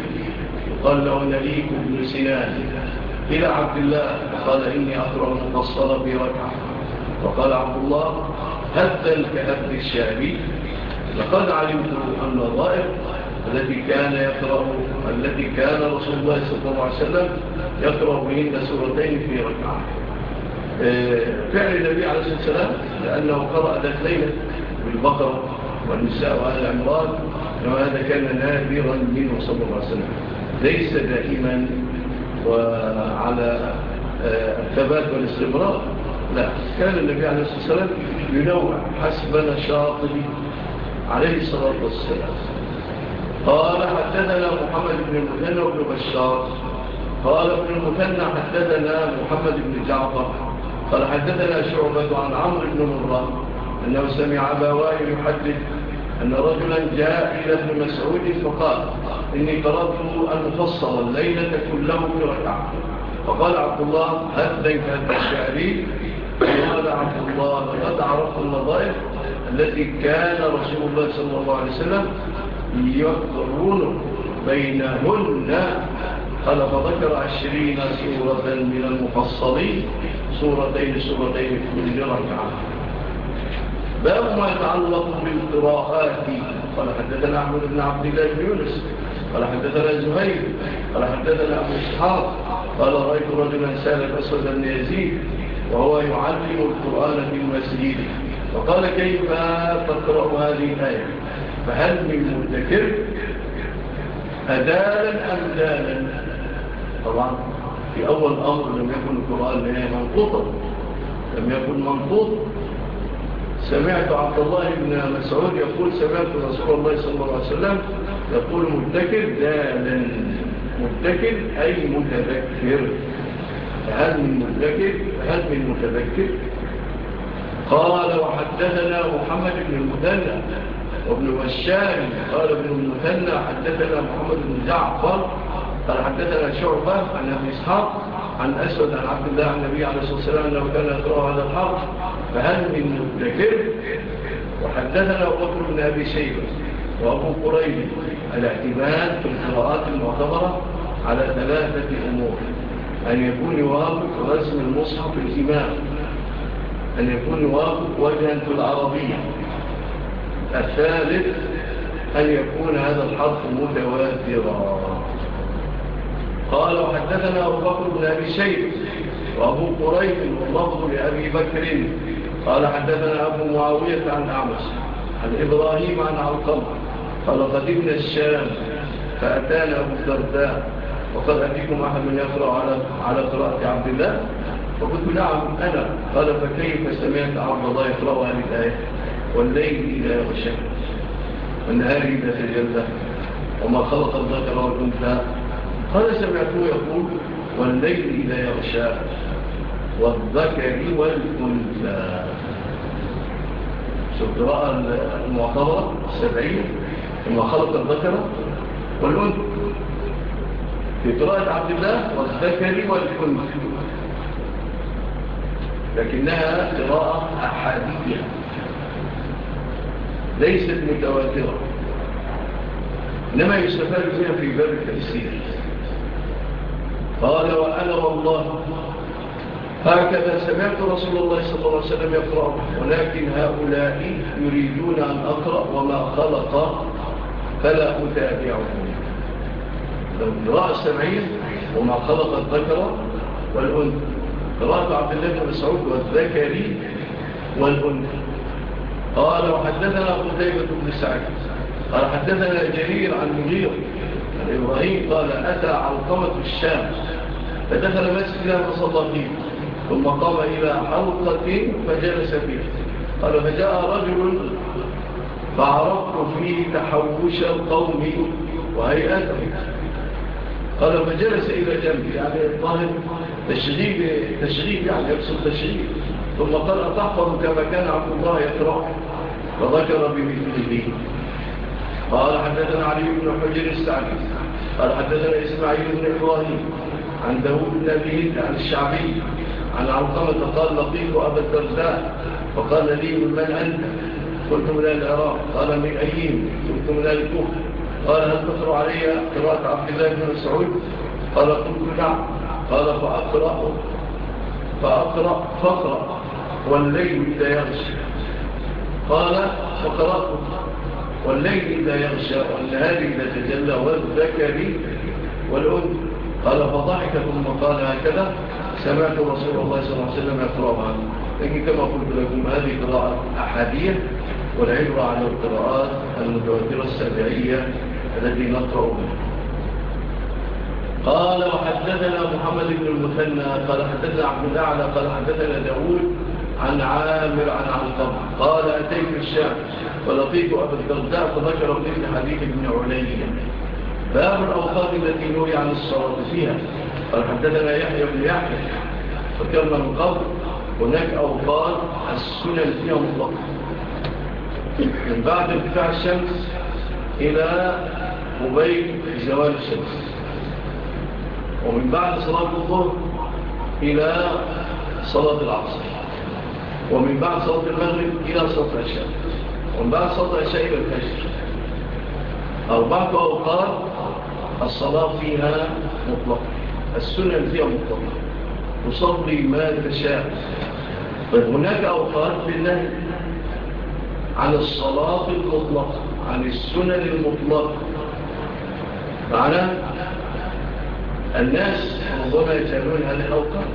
قال له نبيك بن سنان إلى عبد الله قال إني أقرأ الصلاة بركعة وقال عبد الله هذا كهد الشعبي لقد علمت أن الله التي كان يقرأ التي كان رسول الله صلى الله عليه وسلم يقرأ بهن سورتين في ركعة. آه، فعل النبي عليه الصلاة والسلام لأنه قرأ ذات ليلة بالبقرة والنساء وآل عمران وهذا كان نادرا منه صلى الله عليه وسلم. ليس دائما وعلى آه، الثبات والاستمرار. لا. كان النبي عليه الصلاة والسلام ينوع حسب نشاطه عليه الصلاة والسلام. قال حدثنا محمد بن المثنى وابن بشار. قال ابن المثنى حدثنا محمد بن جعفر. قال حدثنا شعبة عن عمرو بن مرة أنه سمع أبا وائل يحدث أن رجلا جاء إلى ابن مسعود فقال إني قررت أن أفصل الليلة كله في ركعة. فقال عبد الله هديت هذا الشعري. قال عبد الله قد عرفت النظائف التي كان رسول الله صلى الله عليه وسلم يقرن بينهن. خلق ذكر عشرين سورة من المفصلين. سورتين سورتين في كل ركعة باب ما يتعلق بالقراءات. قال حدثنا أحمد بن عبد الله بن يونس. قال حدثنا زهير. قال حدثنا أبو إسحاق. قال رأيت رجلا سالك أسود بن يزيد وهو يعلم القرآن في المسجد. فقال كيف تقرأ هذه الآية؟ فهل من مدكر؟ أدالا أم دالا؟ طبعا في أول أمر لم يكن القرآن لها منقوطة لم يكن منقوط سمعت عبد الله بن مسعود يقول سمعت رسول الله صلى الله عليه وسلم يقول مدكر دالا. مدكر أي متذكر. هل من مدكر؟ هل من متذكر؟ قال وحدثنا محمد بن المدلع وابن وشام قال ابن المثنى حدثنا محمد بن جعفر قال حدثنا شعبة عن أبي إسحاق عن أسود عن عبد الله عن النبي عليه الصلاة والسلام أنه كان يقرأ هذا الحرف فهل من مبتكر وحدثنا أبوكر بن أبي شيبة وأبو قريب الاعتماد في القراءات المعتبرة على ثلاثة أمور أن يكون يوافق رسم المصحف الإمام أن يكون يوافق وجهة العربية. الثالث أن يكون هذا الحرف متواترا. قال وحدثنا أبو بكر بن أبي شيخ وأبو قريب واللفظ لأبي بكر. قال حدثنا أبو معاوية عن أعمش عن إبراهيم عن علقم قال قدمنا الشام فأتانا أبو الدرداء وقال أتيكم أحد من يقرأ على, على قراءة عبد الله؟ فقلت نعم أنا. قال فكيف سمعت عبد الله يقرأ هذه الآية؟ والليل إلى يغشى والنهار إلى سجلة وما خلق الذكر والأنثى. قال سمعته يقول والليل إلى يغشى والذكر والأنثى. رأى المعتبرة السبعين وما خلق الذكر والأنثى. في قراءة عبد الله والذكر والأنثى. لكنها قراءة أحادية. ليست متواترة. إنما يستفاد فيها في باب التفسير. قال وأنا والله هكذا سمعت رسول الله صلى الله عليه وسلم يقرأ ولكن هؤلاء يريدون أن أقرأ وما خلق فلا أتابعهم. لو قراءة السمعين وما خلق الذكر والأنثى. قراءة عبد الله بن مسعود والذكري والأنثى. قال وحدثنا قتيبة بن سعيد قال حدثنا جرير عن مجير عن إبراهيم قال أتى علقمة الشام فدخل مسجدها فصلى فيه. ثم قام إلى حلقة فجلس فيه قال فجاء رجل فعرفت فيه تحوش القوم وهيئته. قال فجلس إلى جنبي يعني الطاهر تشغيب تشغيب يعني يقصد تشغيب. ثم قال أتحفظ كما كان عبد الله يقرأ فذكر بمثله. قال حدثنا علي بن حجر السعدي قال حدثنا إسماعيل بن إبراهيم عن داود بن أبيه عن الشعبي عن علقمة قال لقيت أبا الدرداء فقال لي من من أنت؟ قلت من العراق. قال من أيين؟ قلت من الكفر قال هل تقرأ علي قراءة عبد الله بن مسعود؟ قال قلت نعم. قال فأقرأ فأقرأ فأقرأ. والليل إذا يغشى. قال فقرأت. والليل إذا يغشى والنهار إذا تجلى والذكر والأنثى. قال فضحك ثم قال هكذا. سمعت رسول الله صلى الله عليه وسلم يقرأها لكن كما قلت لكم هذه قراءة أحادية والعبرة على القراءات المتواترة السابعية التي نقرأ منها قال وحدثنا محمد بن المثنى قال حدثنا عبد الأعلى قال حدثنا داود عن عامر عن عمطم قال أتيت الشام ولقيت أبا الدرداء فذكر ابن حديث ابن علي. باب الأوقات التي نوري عن الصلاة فيها. فالحددنا يحيى بن يحيى فكرنا من قبل. هناك أوقات السنة فيها مطلقة من بعد ارتفاع الشمس إلى مبين زوال الشمس. ومن بعد صلاة الظهر إلى صلاة العصر. ومن بعد صوت المغرب إلى صوت العشاء. ومن بعد صوت العشاء إلى الفجر. أربعة أوقات الصلاة فيها مطلقة السنة فيها مطلقة تصلي ما تشاء. طيب، فهناك أوقات بالنهي عن الصلاة المطلقة عن السنة المطلقة. معنا الناس ربما يتعلمون هذه الأوقات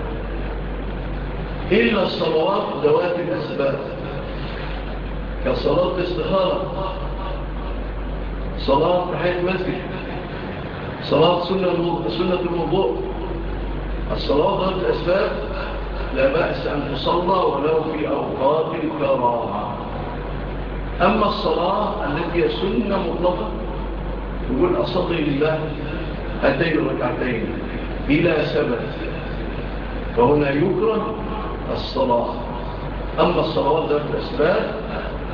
إلا الصلوات ذوات الأسباب. كصلاة استخارة صلاة تحية مسجد صلاة سنة الموضوع الصلاة ذات الأسباب. لا بأس أن تصلى ولو في أوقات كراعة أما الصلاة التي هي سنة مطلقة يقول أصدي لله هاتين ركعتين بلا سبب فهنا يكره الصلاة. أما الصلاة ذات الأسباب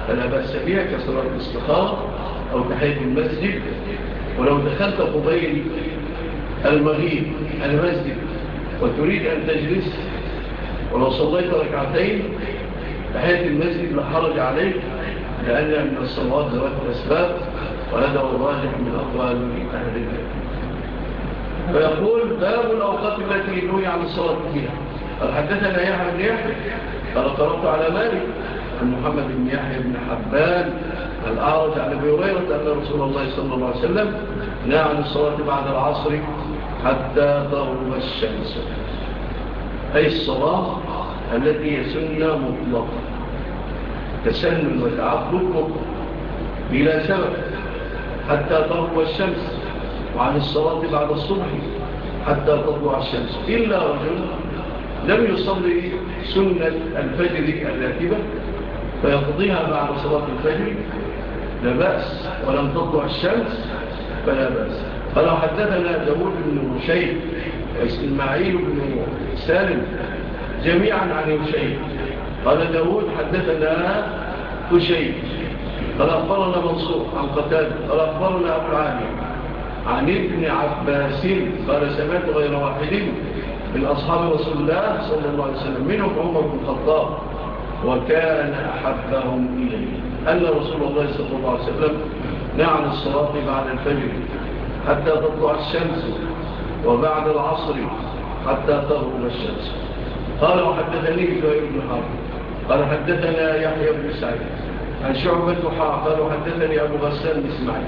فلا بأس بها كصلاة الاستخارة أو تحية المسجد. ولو دخلت قبيل المغيب المسجد وتريد أن تجلس ولو صليت ركعتين تحية المسجد لحرج عليك لأن من الصلاة ذات الأسباب وهذا هو الراجح من أقوال أهل الله فيقول باب الأوقات التي ينوي عن الصلاة فيها. قال حدثنا يحيى بن يحيى قال طلبت على مالك عن محمد بن يحيى بن حبان الأعرج عن أبي هريرة أن رسول الله صلى الله عليه وسلم لا عن الصلاة بعد العصر حتى تغرب الشمس. أي الصلاة التي هي سنة مطلقة. تسنن وتعقلك بلا سبب حتى تغرب الشمس وعن الصلاة بعد الصبح حتى تطلع الشمس. إلا رجل لم يصلي سنة الفجر الراتبة فيقضيها بعد صلاة الفجر لا بأس. ولم تطلع الشمس فلا بأس. فلو حدثنا داود بن رشيد وإسماعيل بن سالم جميعا عن رشيد قال داود حدثنا رشيد قال أخبرنا منصور عن قتال قال أخبرنا أبو العالي عن ابن عباس قال سمعت غير واحد من أصحاب رسول الله صلى الله عليه وسلم. منهم عمر بن الخطاب وكان أحبهم إليه. أن رسول الله صلى الله عليه وسلم نعم الصلاة بعد الفجر حتى تطلع الشمس وبعد العصر حتى تغرب الشمس. قال وحدثني جوائر بن حرب. قال حدثنا يحيى بن سعيد. عن شعبة حاء قال حدثني أبو غسان بن إسماعيل.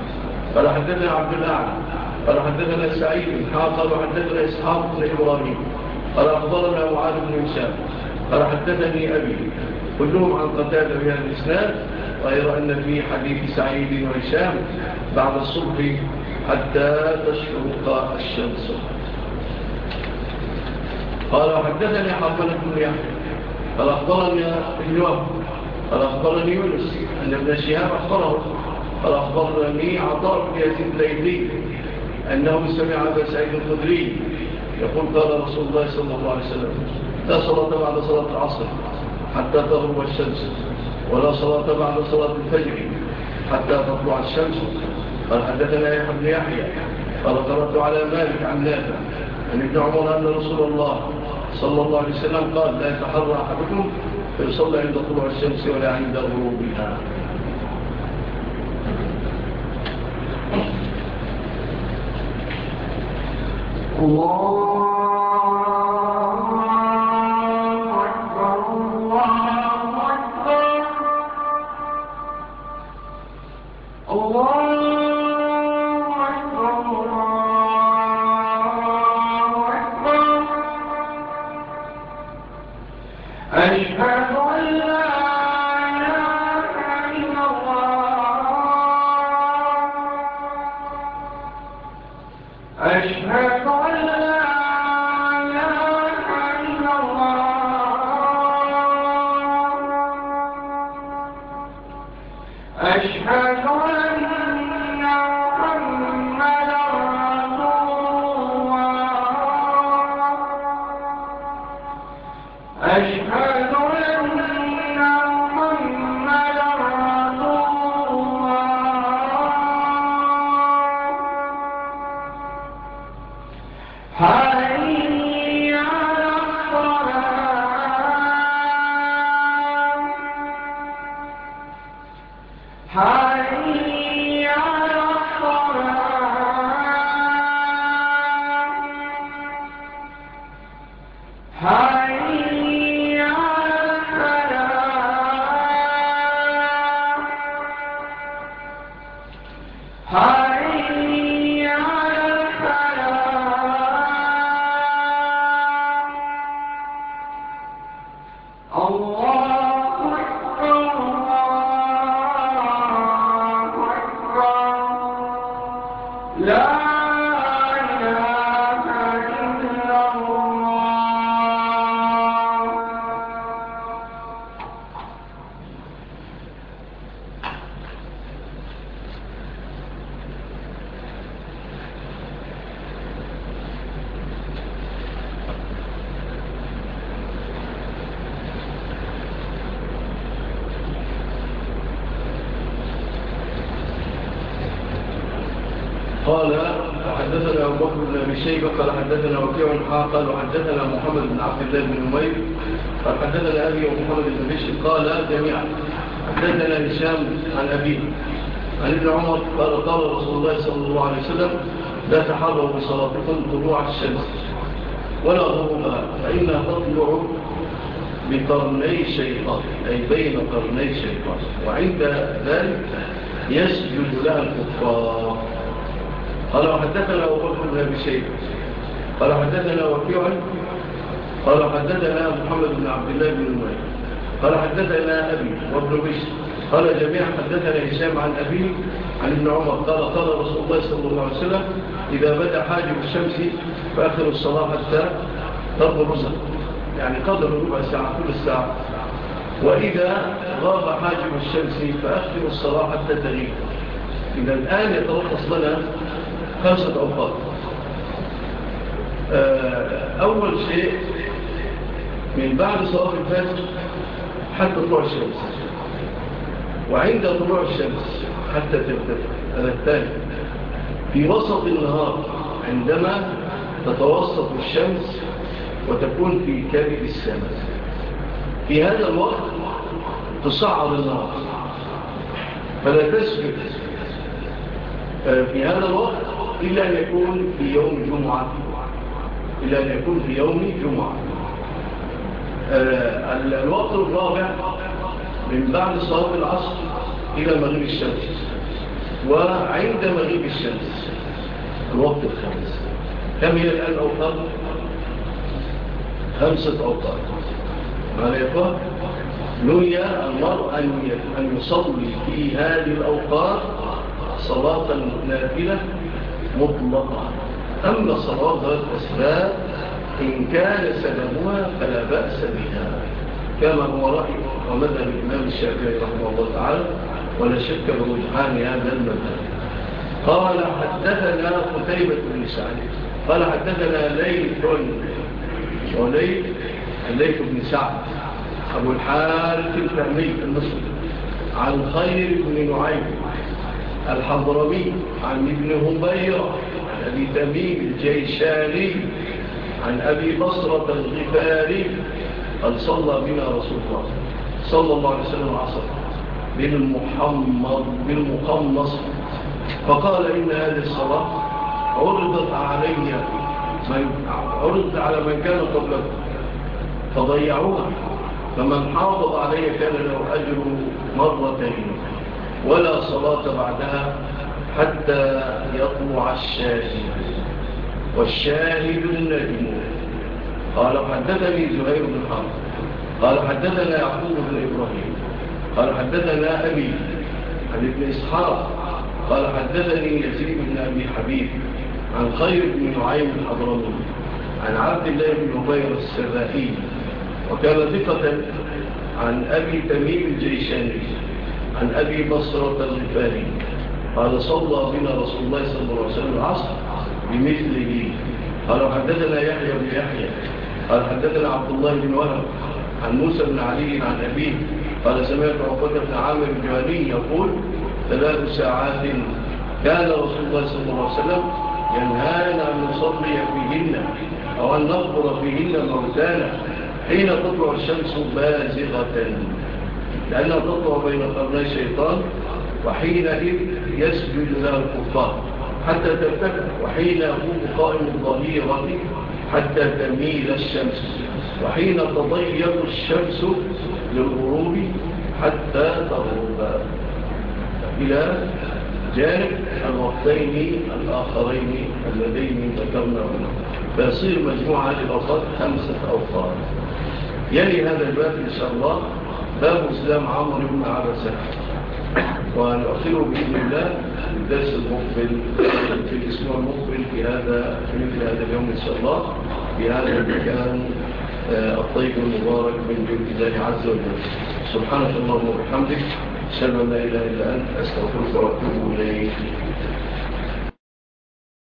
قال حدثنا عبد الأعلى. قال حدثنا سعيد قال وحدثنا إسحاق بن إبراهيم قال أخبرنا معاذ بن هشام قال حدثني أبي كلهم عن قتادة بهذا الإسلام غير أن في حديث سعيد وهشام بعد الصبح حتى تشرق الشمس. قال حدثني حقل بن يحيى قال أخبرني ابن وهب قال أخبرني يونس أن ابن شهاب أخبره قال أخبرني عطاء بن يزيد ليلي أنه سمع أبا سعيد الخدري يقول قال رسول الله صلى الله عليه وسلم لا صلاة بعد صلاة العصر حتى تغرب الشمس ولا صلاة بعد صلاة الفجر حتى تطلع الشمس. قال حدثنا يا ابن يحيى قال قرأت على مالك عن نافع أن ابن عمر أن رسول الله صلى الله عليه وسلم قال لا يتحرى أحدكم فيصلى عند طلوع الشمس ولا عند غروبها. الله ہر حدثنا وكيع حاق قال وحدثنا محمد بن عبد الله بن أمير قال حدثنا أبي ومحمد بن بشر قال جميعا حدثنا هشام عن أبيه عن ابن عمر قال قال رسول الله صلى الله عليه وسلم لا تحروا بصلاتكم طلوع الشمس ولا ظهورها فإنها تطلع بقرني الشيطان أي بين قرني الشيطان وعند ذلك يسجد لها الكفار. قال وحدثنا أبو بكر بن أبي شيبة قال حدثنا وكيعا قال حدثنا محمد بن عبد الله بن المعين قال حدثنا أبي وابن بشر قال جميعا حدثنا هشام عن أبي عن ابن عمر قال قال رسول الله صلى الله عليه وسلم إذا بدأ حاجب الشمس فآخر الصلاة حتى طب رسل يعني قدر ربع ساعة كل الساعة. وإذا غاب حاجب الشمس فأخر الصلاة حتى تغيب. إذا الآن يتلقص لنا خمسة أوقات. آه، أول شيء من بعد صلاة الفجر حتى طلوع الشمس. وعند طلوع الشمس حتى ترتفع هذا الثاني. في وسط النهار عندما تتوسط الشمس وتكون في كبد السماء. في هذا الوقت تصعد النار فلا تسجد. آه، في هذا الوقت إلا أن يكون في يوم الجمعة. إلى أن يكون في يوم جمعة. آه، الوقت الرابع من بعد صلاة العصر إلى مغيب الشمس وعند مغيب الشمس الوقت الخامس. كم هي الآن أوقات؟ خمسة أوقات معنى يقول نوية المرء أن يصلي في هذه الأوقات صلاة نافلة مطلقة. أما صلاة ذات الأسباب إن كان سببها فلا بأس بها. كما هو رأي ومدى الإمام الشافعي رحمه الله تعالى ولا شك برجحان هذا المذهب. قال حدثنا قتيبة بن سعد. قال حدثنا ليث وليث الليث بن سعد. أبو الحارث الفهمي المصري عن خير بن نعيم الحضرمي عن ابن هبيرة. أبي تميم الجيشاني عن أبي بصرة الغفاري قد صلى بنا رسول الله صلى الله عليه وسلم عصر بالمحمر بالمقمص. فقال إن هذه الصلاة عرضت علي من عرضت على من كان قبلك. فضيعوها. فمن حافظ علي كان له أجر مرتين. ولا صلاة بعدها. حتى يطوع الشاهد. والشاهد النجم. قال حدثني زهير بن حرب. قال حدثنا يعقوب بن إبراهيم. قال حدثنا أبي عن ابن إسحاق. قال حدثني يزيد بن أبي حبيب عن خير بن نعيم الحضرمي عن عبد الله بن عبير السرائي. وكان ثقة عن أبي تميم الجيشاني عن أبي بصرة الغفاري قال صلى بنا رسول الله صلى الله عليه وسلم العصر بمثله. قال حدثنا يحيى بن يحيى. قال حدثنا عبد الله بن وهب عن موسى بن علي عن أبيه. قال سمعت عقبة بن عامر الجواني يقول ثلاث ساعات كان رسول الله صلى الله عليه وسلم ينهانا أن نصلي فيهن أو أن نقبر فيهن موتانا حين تطلع الشمس بازغة. لأنها تطلع بين قرني الشيطان وحينئذ يسجد لها الكفار حتى ترتفع. وحين يكون قائم الظهيرة حتى تميل الشمس. وحين تضيق الشمس للغروب حتى تغرب. إلى جانب الوقتين الآخرين اللذين ذكرناهما فيصير مجموعة للأوقات خمسة أوقات. يلي هذا الباب إن شاء الله. باب إسلام عمر بن عبسان ونؤخره بإذن الله الدرس المقبل في الأسبوع المقبل في هذا في مثل هذا اليوم إن شاء الله. في هذا المكان آه، الطيب المبارك من بيت الله عز وجل. سبحانك اللهم وبحمدك أشهد أن لا إله إلا أنت أستغفرك وأتوب إليك.